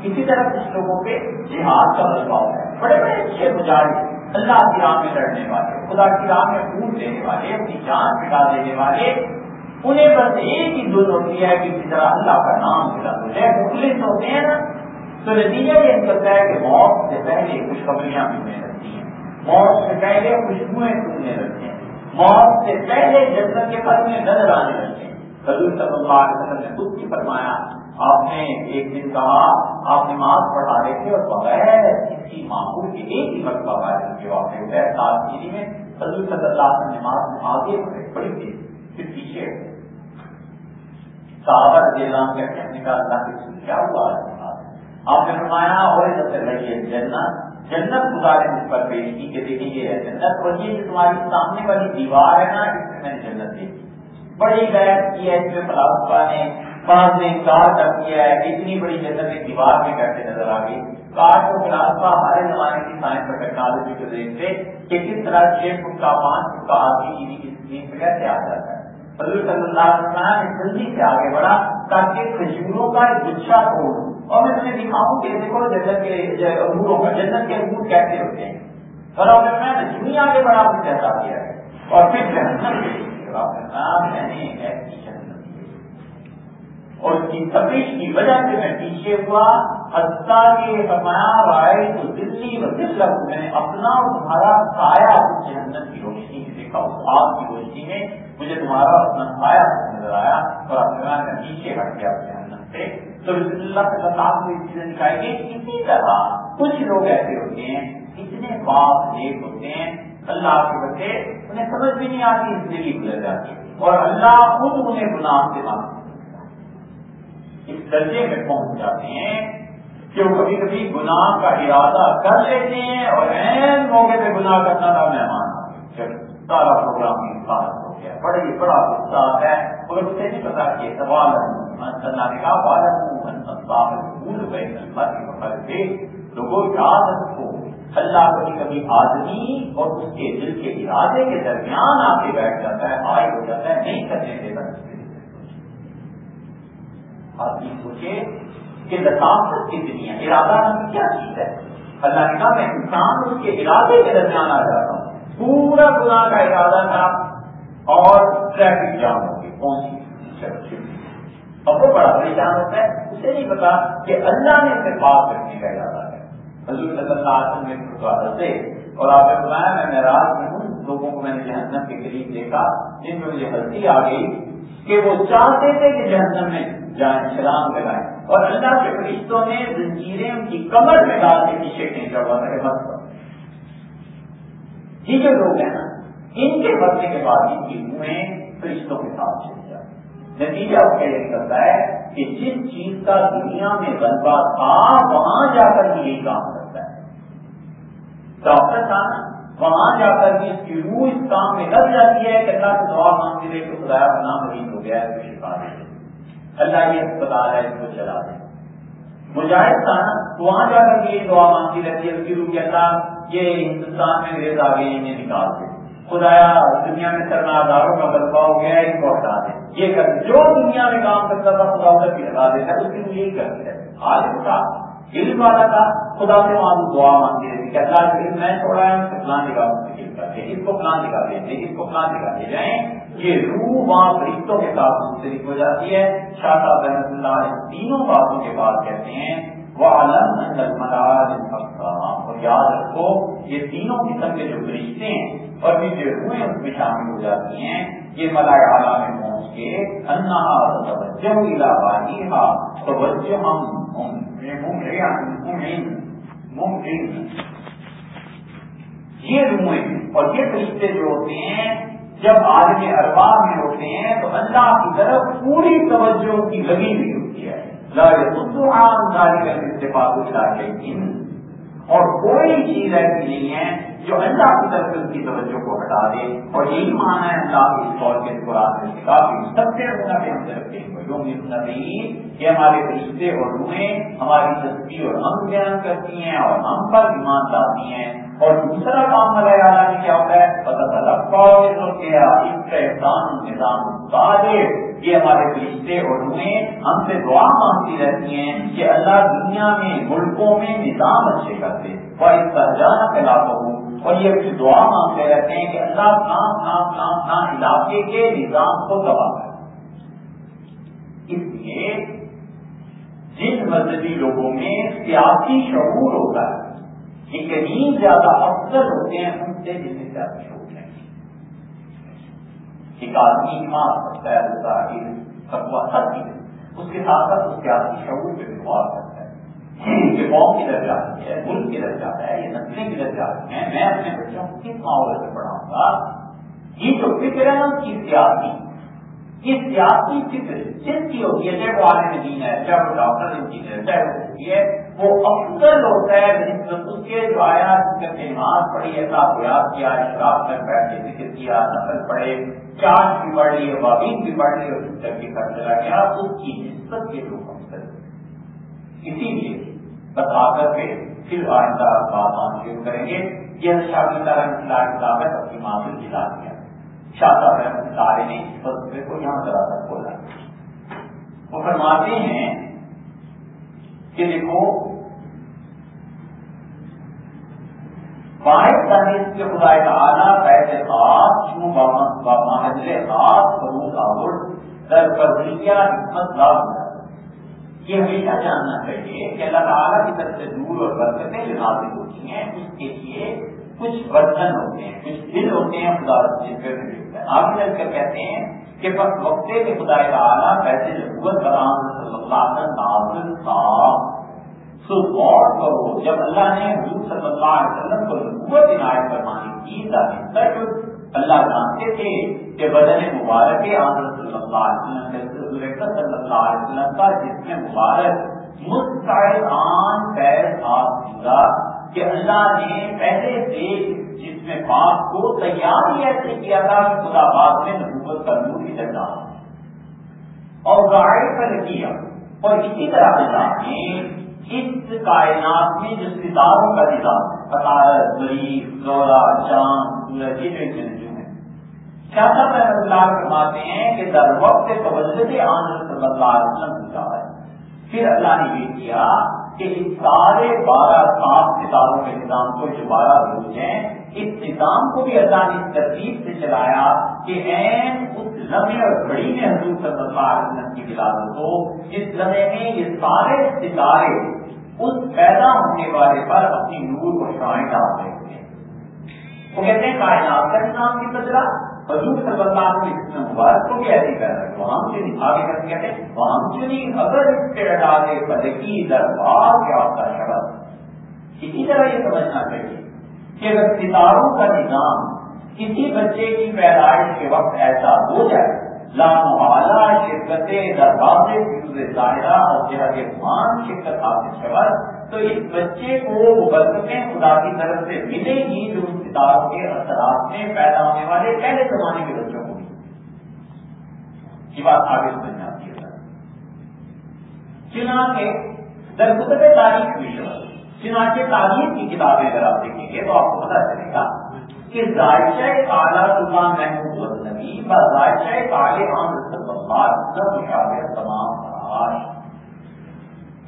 اسی طرح کچھ لوگوں پہ جہاد کا بدلاؤ ہے۔ بڑے بڑے اچھے مجاہد اللہ کی راہ میں لڑنے والے، خدا کی راہ میں خون دینے والے، اپنی جان پٹا دینے والے انہیں بس ایک ہی دل ہوتی ہے کہ کسی طرح اللہ کا نام ملا ہو جائے مخلص ہوتے ہیں نا، تو نتیجہ یہ نکلتا ہے کہ موت سے پہلے خوشخبریاں ملنے لگتی ہیں۔ موت سے پہلے خوشبوئیں سننے لگتے ہیں۔ موت سے پہلے جنت کے پل میں نظر آنے لگتے ہیں۔ حضور صلی اللہ علیہ وسلم نے خود کی فرمایا، آپ نے ایک دن کہا، آپ نماز پڑھا رہے تھے اور بغیر کسی معمول کے ایک ہی مرتبہ بغیر کے واقع ہوئے سات میں حضور صلی اللہ علیہ وسلم نماز آگے بڑھے بڑی تیز پھر پیچھے صحابہ رضی اللہ عنہ کہنے کا اللہ کے سن، کیا ہوا آپ نے فرمایا اور رہی جنت جنت گزارے اس پر پیش کی کہ دیکھیں یہ ہے جنت، اور یہ جو تمہاری سامنے والی دیوار ہے نا، اس میں میں نے جنت دیکھی۔ بڑی بحث کی ہے، اس میں فلاسفہ نے بعض نے انکار کر دیا ہے اتنی بڑی جنت ایک دیوار میں بیٹھے نظر آ گئی۔ کاش کو فلاسفہ ہمارے زمانے کی سائنس اور ٹیکنالوجی کو دیکھتے کہ کس طرح چھ فٹ کا، پانچ فٹ کا آدمی ٹی وی کی اسکرین پہ کیسے آ جاتا ہے۔ حضور صلی اللہ علیہ وسلم نے جلدی سے آگے بڑھا تاکہ کھجوروں کا گچھا توڑ اور میں تمہیں دکھاؤں کہ دیکھو جنت کے انگوروں کا جنت کے انگور کیسے ہوتے ہیں۔ اور اب میں نے جمی آگے بڑھا کچھ کہتا کیا ہے؟ اور پھر جہنم میں نے ایسی جنت اور اس کی تبدیش کی وجہ سے میں پیچھے ہوا۔ حتیٰ کے فرمایا رائے تو دلی و دل میں نے اپنا اور تمہارا سایہ اس جہنم کی روشنی میں کی روشنی میں مجھے تمہارا اپنا سایہ نظر آیا اور اپنا میں پیچھے ہٹ گیا اس جہنم سے۔ تو رسول اللہ صلی اللہ علیہ وسلم چیزیں دکھائی گئی اسی طرح کچھ لوگ ایسے ہوتے ہیں، اتنے باپ نیک ہوتے ہیں، اللہ کے بچے انہیں سمجھ بھی نہیں آتی، زندگی گزر جاتی اور اللہ خود انہیں گناہ سے معلوم اس درجے میں پہنچ جاتے ہیں کہ وہ کبھی کبھی گناہ کا ارادہ کر لیتے ہیں اور اہم موقع پہ گناہ کرنا تھا مہمان جب سارا پروگرام حفاظت ہو گیا۔ بڑے ہی بڑا غصہ ہے۔ اور اسے نہیں پتا کہ سوال لوگوں یاد رکھو، اللہ کبھی کبھی آدمی اور اس کے دل کے ارادے کے درمیان آ کے بیٹھ جاتا ہے، آئے ہو جاتا ہے، نہیں کرنے دیتا آپ یہ سوچے کہ لطافت کتنی ہے ارادہ نام کیا چیز ہے؟ اللہ نے کہا، میں انسان اس کے ارادے کے درمیان آ جاتا ہوں۔ پورا گناہ کا ارادہ تھا اور ٹریفک جام ہو گئی پہنچی اب وہ بڑا پریشان ہوتا ہے، اسے نہیں پتا کہ اللہ نے اسے بات کرنے کا ارادہ ہے حضور صلی اللہ علیہ وسلم نے اور آپ نے بتایا میں ناراض میں ہوں، لوگوں کو میں نے جہنم کے قریب دیکھا، جن میں مجھے غلطی آ گئی کہ وہ چاہتے تھے کہ جہنم میں جائیں، سلام لگائیں۔ اور اللہ کے فرشتوں نے زنجیریں ان کی کمر میں ڈال کے پیچھے کھینچا ہوا میرے مت پر یہ جو لوگ ہیں نا ان کے مرنے کے بعد ان کی منہیں فرشتوں کے ساتھ چل جائے نتیجہ اس کا یہ نکلتا ہے کہ جس چیز کا دنیا میں غلبہ تھا، وہاں جا کر بھی یہی کام کرتا ہے۔ ڈاکٹر تھا نا، وہاں جا کر بھی اس کی روح اس کام میں لگ جاتی ہے کہ اللہ کو دعا مانگتے رہے تو خدا بنا مریض ہو گیا ہے شفا دے اللہ یہ اسپتال ہے، اس کو چلا دے۔ مجاہد تھا نا وہاں جا کر بھی یہ دعا مانگتی رہتی ہے، اس کی روح کے اللہ یہ ہندوستان میں ریز آ گئی انہیں نکال دے خدایا، دنیا میں سرمایہ کا بدلاؤ ہو گیا اس کو ہٹا دیں یہ کر جو دنیا میں کام کرتا تھا، خدا ادھر بھی لگا دیتا اس دن یہی کرتے ہیں آج کا علم والا تھا۔ خدا سے وہاں دعا مانگتے رہتے کہ اللہ کے میں چھوڑا ہے اس پلان نکال مستقل کر کے اس کو پلان نکال دیتے اس کو پلان نکال دے جائیں یہ روح وہاں فرشتوں کے ساتھ منسلک ہو جاتی ہے۔ شاہ صاحب رحمۃ اللہ تینوں باتوں کے بعد کہتے ہیں وہ عالم اور یاد رکھو، یہ تینوں قسم کے جو فرشتے ہیں اور بھی جو روحیں اس میں شامل ہو جاتی ہیں، یہ ملائے اعلیٰ میں پہنچ کے انہا توجہ الہا توجہ ہم یہ روحیں اور یہ فرشتے جو ہوتے ہیں، جب آدمی ارباب میں ہوتے ہیں، تو اللہ کی طرف پوری توجہ کی لگی ہوئی ہوتی ہے۔ لا اور کوئی چیز ایسی نہیں ہے جو اللہ کی طرف سے اس کی توجہ کو ہٹا دے اور یہی مانا ہے اللہ کے اس طور کے قرآن کافی سب سے اچھا ہم سے رکھتے ہیں نہیں کہ ہمارے رشتے اور روحیں ہماری تصویر اور ہم بیان کرتی ہیں اور ہم پر ایمان لاتی ہیں۔ اور دوسرا کام ملایا نے کیا ہوتا ہے، پتہ چلا احسان، نظام یہ ہمارے رشتے اور روحیں ہم سے دعا مانگتی رہتی ہیں کہ اللہ دنیا میں، ملکوں میں نظام اچھے کرتے۔ اور اس کا جانا پھیلا ہوں اور یہ دعا مانگتے رہتے ہیں کہ اللہ کام کام کام کام علاقے کے نظام کو تباہ کرے۔ اس لیے جن مذہبی لوگوں میں سیاسی شعور ہوتا ہے یہ زیادہ افضل ہوتے ہیں، ان سے جن میں سیاسی شعور ہے ایک آدمی ماں سکتا ہے اس کے ساتھ ساتھ اس سیاسی شعور پہ بھی غور کرتا ہے۔ یہ قوم کدھر جاتی ہے، ملک کدھر جاتا ہے، یہ نسلیں کدھر جاتی ہیں میں اپنے بچوں کو کس ماحول سے پڑھاؤں گا؟ یہ جو فکر ہے، اس کی سیاسی۔ یہ سیاسی فکر جس کی ہوتی ہے چاہے وہ عالم دین ہے، چاہے وہ ڈاکٹر انجینئر، چاہے وہ ہوتی ہے، وہ افضل ہوتا ہے نسبت اس کے جو آیا جس کا نماز پڑھی ہے تاثرات کیا، شراب کر بیٹھ کے ذکر کیا نقل پڑھے چارج بھی پڑھ لی وابین بھی پڑھ لی اور سسٹم بھی کر چلا گیا، اس کی نسبت کے لوگ افضل اسی لیے بتا کر کے پھر آئندہ بات آنا شروع کریں گے۔ یہ شاہ کتاب ہے اپنی معامل دلا دیا۔ شاہ صاحب سارے نے اس فلسفے کو یہاں ذرا تک بولا وہ فرماتے ہیں کہ دیکھو باعث تحریر کے خدا تعالیٰ پیسے خاص چوں محل خاص فروغ آور در پردیا حکمت لا یہ ہمیشہ جاننا چاہیے کہ اللہ تعالیٰ کی طرف سے دور اور برکتیں جو نازل ہوتی ہیں، اس کے لیے کچھ برتن ہوتے ہیں، کچھ دل ہوتے ہیں خدا جن پہ آپ کہتے ہیں کہ بس وقت کے خدا تعالیٰ پیسے نبوت کرام صلی اللہ نازل تھا سو غور کرو، جب اللہ نے حضور صلی اللہ علیہ وسلم کو نبوت عنایت فرمانی کی تک اللہ جانتے تھے کہ بدن مبارک آنر صلی اللہ علیہ وسلم صلی اللہ علیہ وسلم کا جس میں مبارک، مستعد آن، پیر آپ کہ اللہ نے پہلے سے جس میں باپ کو تیار ہی ایسے کیا تھا کہ خدا باپ میں نبوت کا نور ہی لگا اور گائے کر کیا اور اسی طرح اللہ نے اس کائنات میں جو ستاروں کا نظام فتارت مریض زورا چاند سورج، یہ جو نجوم ہے۔ کیا سب اللہ فرماتے ہیں کہ در وقت توجہ آنند صلی اللہ علیہ وسلم ہے۔ پھر اللہ نے یہ کیا کہ ان سارے بارہ سات ستاروں کے نظام کو جو بارہ روز ہیں، اس نظام کو بھی اللہ نے اس ترتیب سے چلایا کہ این اس لمحے اور گھڑی میں حضور صلی اللہ علیہ وسلم کی ولادت ہو، جس لمحے میں یہ سارے ستارے اس پیدا ہونے والے پر اپنی نور کو شائیں ڈال رہے تھے وہ کہتے ہیں، کائنات کا نظام کی بدلا حضور صلی اللہ علیہ وسلم مبارک کو بھی ایسی کر رہے وہ ہم چنی آگے کر کے کہتے ہیں وہ ہم چنی اگر اس سے ہٹا ڈالے بدکی دربار کیا ہوتا ہے شرط اسی طرح یہ سمجھنا چاہیے کہ اگر ستاروں کا نظام کسی بچے کی پیدائش کے وقت ایسا ہو جائے لامحالہ شرکت دربار ظاہرہ اور جہاں مان شرکت حاصل شبر تو اس بچے کو برکتیں خدا کی طرف سے ملے گی جو ان ستاروں کے اثرات میں پیدا ہونے والے پہلے زمانے کے بچوں کو یہ بات آگے سمجھ آتی ہے چنانچہ درخت تاریخ بھی چنانچہ تعلیم کی کتابیں اگر آپ دیکھیں گے تو آپ کو پتا چلے گا کہ ذائشہ کالا سلطان محمود وزنبی و ذائشہ کالے عام رسل اللہ سب مشابہ تمام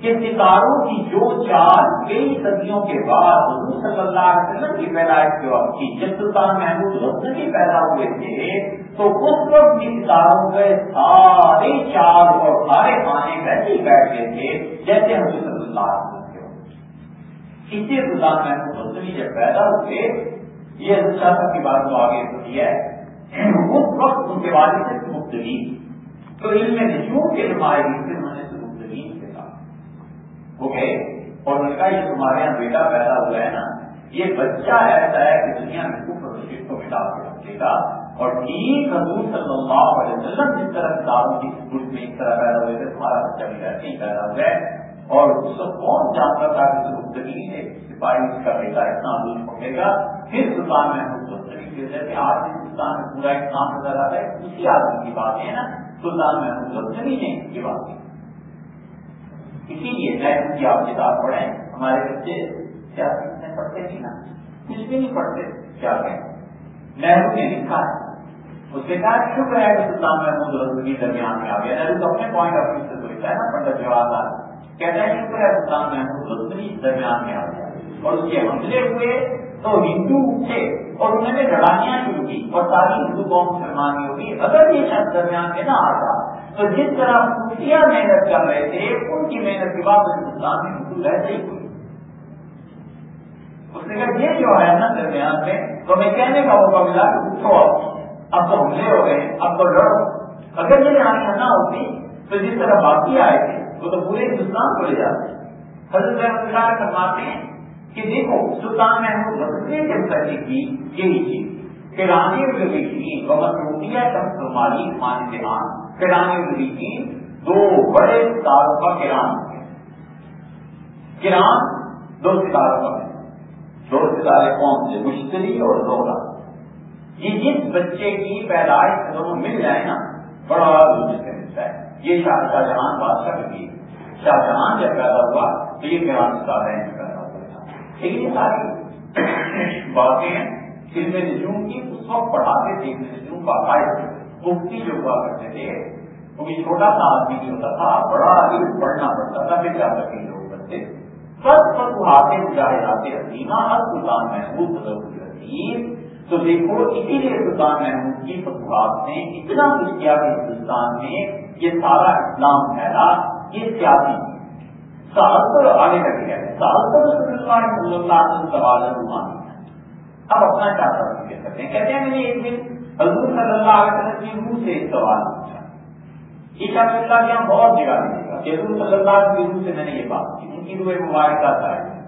کہ ستاروں کی جو چار کئی صدیوں کے بعد حضور صلی اللہ علیہ وسلم کی پیدائش کے وقت کی جب سلطان محمود غزنوی پیدا ہوئے تھے، تو اس وقت بھی ستاروں کے سارے چار اور سارے خانے ویسے ہی بیٹھ گئے تھے، جیسے حضور صلی اللہ علیہ وسلم کے وقت۔ اسی سلطان محمود غزنوی جب پیدا ہوئے، یہ حضرت صاحب کی بات کو آگے ہوتی ہے۔ اس وقت ان کے والد سے مختلف تو علم نجوم کے نمائندگی وہ گئے اور ان کا یہ تمہارے یہاں بیٹا پیدا ہوا ہے نا، یہ بچہ ایسا ہے کہ دنیا میں خوب پروشید کو مٹا کے رکھے گا۔ اور ٹھیک حضور صلی اللہ علیہ وسلم جس طرح داروں کی گروپ میں اس طرح پیدا ہوئے تھے، تمہارا بچہ بھی ایسے ہی پیدا ہوا ہے۔ اور اس کو کون جانتا تھا کہ گفتگی سے سپاہی اس کا بیٹا اتنا عروج پکڑے گا؟ پھر سلطان محمود گفتگی کی وجہ سے آج ہندوستان میں پورا اسلام نظر آتا ہے۔ اسی آدمی کی بات ہے نا، سلطان محمود گفتگی نے یہ بات کی۔ اسی لیے میں کی آپ کتاب پڑھیں ہمارے بچے کیا پڑھتے نہیں نا کچھ بھی نہیں پڑھتے، کیا کہیں۔ نہرو نے لکھا ہے۔ اس نے کہا شکر ہے کہ سلطان محمود رسول کی درمیان میں آ گیا۔ نہرو تو اپنے پوائنٹ آف ویو سے تو لکھا ہے نا، پنڈت جواہر لال۔ کہتا ہے شکر ہے سلطان محمود رسول درمیان میں آ گیا۔ اور اس کے حملے ہوئے تو ہندو تھے اور انہوں نے لڑائیاں شروع کی اور ساری ہندو قوم مسلمان ہوگی اگر یہ شخص درمیان میں نہ آتا تو جس طرح خفیہ محنت کر رہے تھے، ان کی محنت کے بعد ہندوستان میں اردو رہتے ہی ہوئی اس نے کہا، یہ جو ہے نا درمیان میں، تو میں کہنے کا موقع ملا کہ اٹھو اب۔ تو حملے ہو گئے، اب تو لڑو۔ اگر یہ لڑائیاں نہ ہوتی، تو جس طرح باقی آئے تھے، وہ تو پورے ہندوستان کو لے جاتے۔ حضرت رحمت اللہ فرماتے ہیں کہ دیکھو، سلطان محمود رسول کی یہی چیز۔ کہ رانی جو لکھی وہ مان دہان کرانی کی دو بڑے ستاروں کا کرام کرام دو ستاروں کا دو ستارے کون سے؟ مشتری اور دوہرا یہ جس بچے کی پیدائش دونوں مل جائے نا، بڑا سے ملتا ہے یہ شاہ شاہ جہان بادشاہ کی شاہ جہان جب پیدا ہوا، تو یہ کرام ستارے پیدا ہوا۔ لیکن یہ ساری باتیں علم نجوم کی، اس وقت پڑھاتے تھے علم نجوم کا فائدہ مفتی جو ہوا کرتے تھے، وہ بھی چھوٹا سا آدمی نہیں ہوتا تھا، بڑا علم پڑھنا پڑتا تھا، پھر جا کر کے لوگ بنتے۔ سب سب ہاتھے مجاہدات حسینہ ہر سلطان محمود حسین تو دیکھو، اسی لیے سلطان محمود کی فتوحات نے اتنا کچھ کیا کہ ہندوستان میں یہ سارا اسلام پھیلا، یہ سیاسی سہتر آگے کر گیا سہتر سوال اب اپنا کیا کر سکتے ہیں؟ کہتے ہیں میں نے ایک دن حضور صلی اللہ علیہ وسلم کی روح سے ایک سوال پوچھا۔ یہ اللہ کے یہاں بہت جگہ ملے گا۔ کہ حضور صلی اللہ علیہ کی روح سے میں نے یہ بات کی۔ ان کی روح مبارکہ تھا۔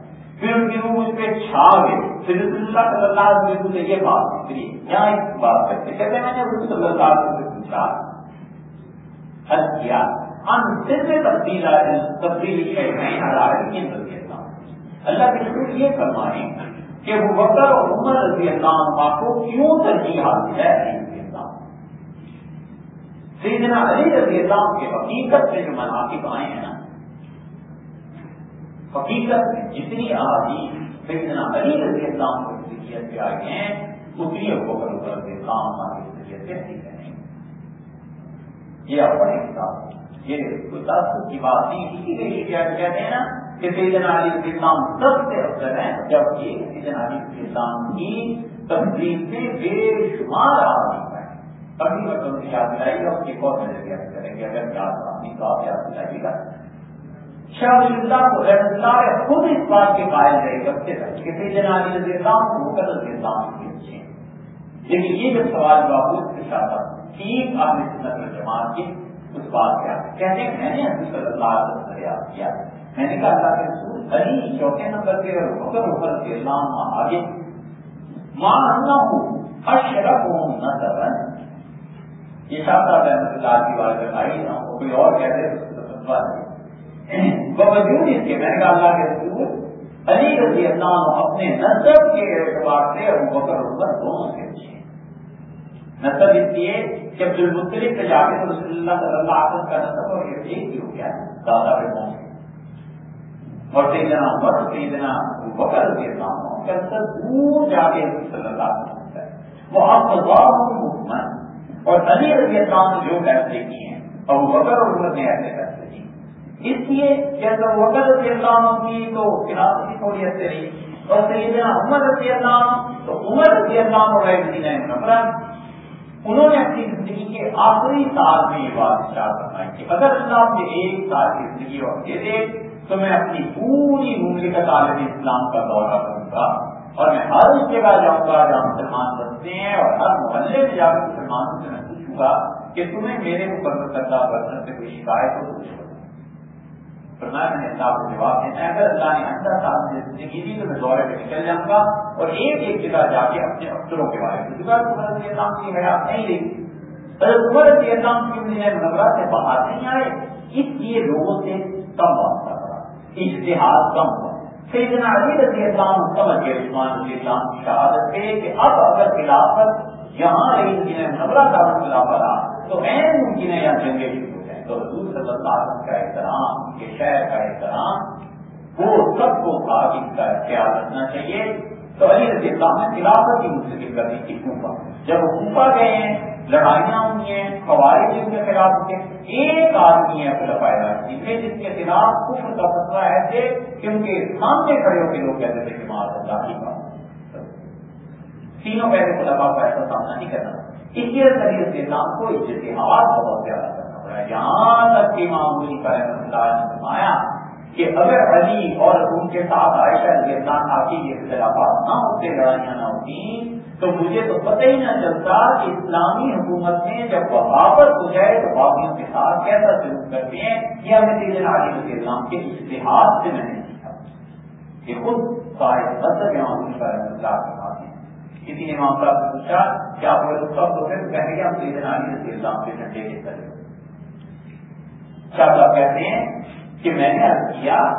پھر ان کی روح مجھ پہ چھا گئے پھر رسول اللہ صلی اللہ علیہ وسلم سے یہ بات پوچھی یہاں ایک بات کرتے کہتے ہیں میں نے حضور صلی اللہ علیہ وسلم سے پوچھا حل کیا؟ ہم پھر سے تبدیل تبدیلی شہر اللہ کے رسول یہ فرمائیں کہ وہ بکر اور عمر رضی اللہ عنہ کو کیوں ترجیح حاصل ہے سیدنا علی رضی اللہ کے حقیقت میں جو مناقب آئے ہیں نا، حقیقت میں جتنی آبادی سیدنا علی رضی اللہ کو حیثیت سے آئے ہیں، اتنی ابو بکر عمر رضی اللہ عنہ کی حیثیت سے نہیں رہے یہ اپنے حساب یہ کوئی تاثر کی بات نہیں اسی لیے کیا کہتے ہیں نا کہ سیدنا علی اسلام سب سے افضل ہے، جبکہ سیدنا علی اسلام کی تبدیل سے بے شمار آدمی ہے۔ کبھی بچوں تم سے یاد دلائیے گا، اس کی بہت نظر یاد کریں گے، اگر یاد آدمی تو آپ یاد دلائیے گا۔ شاہ ولی اللہ کو رحمت اللہ خود اس بات کے قائل رہے کرتے رہے کہ سیدنا علی رضی اللہ کو مقدر رضی اللہ کے اچھے ہیں لیکن یہ جب سوال بابو کے ساتھ ٹھیک آپ نے سنت جماعت کی اس بات کیا کہتے ہیں، میں نے حضرت صلی اللہ علیہ وسلم سے یاد کیا۔ میں نے کہا اللہ کے رسول علی چوتھے نمبر کے حکم اوپر کے نام آگے۔ ماننا ہوں اشرف ہوں نہ یہ شاہ صاحب رحمت اللہ کی بات بتائی نہ ہو، کوئی اور کہتے باوجود اس کے، میں نے کہا اللہ کے رسول علی رضی اللہ عنہ اپنے نصب کے اعتبار سے ابو بکر اوپر دونوں سے اچھے نصب اس لیے کہ عبد المطلب سے جا کے رسول اللہ صلی اللہ علیہ وسلم کا نصب اور یہ ایک ہی ہو گیا۔ دادا پہ پہنچ اور سیدنا عمر سیدنا بکر رضی اللہ عنہ دور جا کے صلی اللہ علیہ وسلم وہ آپ حکومت اور علی رضی اللہ نے جو فیصلے کیے ہیں اور وکر اور عمر نے ایسے فیصلے کیے۔ اس لیے جیسا وکر رضی اللہ کی تو خلافت کی تھوڑی ایسے رہی۔ اور سیدنا عمر رضی اللہ تو عمر رضی اللہ رہے مدینہ نفرت انہوں نے اپنی زندگی کے آخری سال میں یہ بات اشار کرنا کہ اگر اللہ مجھے ایک سال کی زندگی اور دے دے تو میں اپنی پوری مملکت عالم اسلام کا دورہ کروں گا اور میں ہر اس جگہ جاؤں گا جہاں مسلمان بنتے ہیں اور ہر محلے میں جا کر مسلمانوں سے میں پوچھوں گا کہ تمہیں میرے مقرر کردہ برتن سے کوئی شکایت ہو تو فرمایا میں نے کو جواب دینا ہے۔ اگر اللہ نے اندر سال میں زندگی دی تو میں دورے پہ نکل جاؤں گا اور ایک ایک جگہ جا کے اپنے افسروں کے بارے میں۔ عمر اسلام کی حیات نہیں دیکھی حضرت عمر رضی اللہ کی منورہ سے باہر نہیں آئے۔ اس لیے لوگوں سے کم واسطہ اشتہار کم ہوا سیدنا علی رضی اللہ عنہ سمجھ گئے عثمان رضی اللہ کی شہادت پہ کہ اب اگر خلافت یہاں رہی مدینہ منورہ کا خلافت آ، تو این ممکن ہے یہاں جنگیں شروع ہو جائیں۔ تو حضور صلی اللہ علیہ وسلم کا احترام کے شہر کا احترام، وہ سب کو تھا اس کا خیال رکھنا چاہیے۔ تو علی رضی اللہ نے خلافت کی منتقل کرنے کی کوفہ۔ جب وہ کوفہ گئے ہیں لڑائیاں ہوئی ہیں فوائد جن کے خلاف ہوتے ہیں۔ ایک آدمی ہے خلفائے راشدین میں، جس کے خلاف کفر کا مسئلہ ہے تھے کہ ان کے سامنے کھڑے ہو کے لوگ کہتے تھے کہ مار اللہ کی بات تینوں پہلے خلفا کا ایسا سامنا نہیں کرنا۔ اس لیے نبی اسلام کو اشتہار بہت زیادہ کرنا پڑا یہاں تک کہ معمولی کا رحمۃ اللہ نے فرمایا کہ اگر علی اور ان کے ساتھ عائشہ رضی اللہ آ کے یہ اختلافات نہ ہوتے، لڑائیاں نہ ہوتی تو مجھے تو پتہ ہی نہ چلتا کہ اسلامی حکومت میں جب وہ واپس ہو جائے تو باغیوں کے ساتھ کیسا سلوک کرتے ہیں؟ یہ ہمیں تیز علی رضی اللہ کے اشتہار سے میں نے سیکھا کہ خود صاحب مطلب یہاں اللہ کے بات ہے کسی نے وہاں پر پوچھا کہ آپ اگر اس وقت ہوتے تو کہیں گے ہم تیز علی رضی اللہ کے جھنڈے کے طرح کیا کہتے ہیں کہ میں نے کیا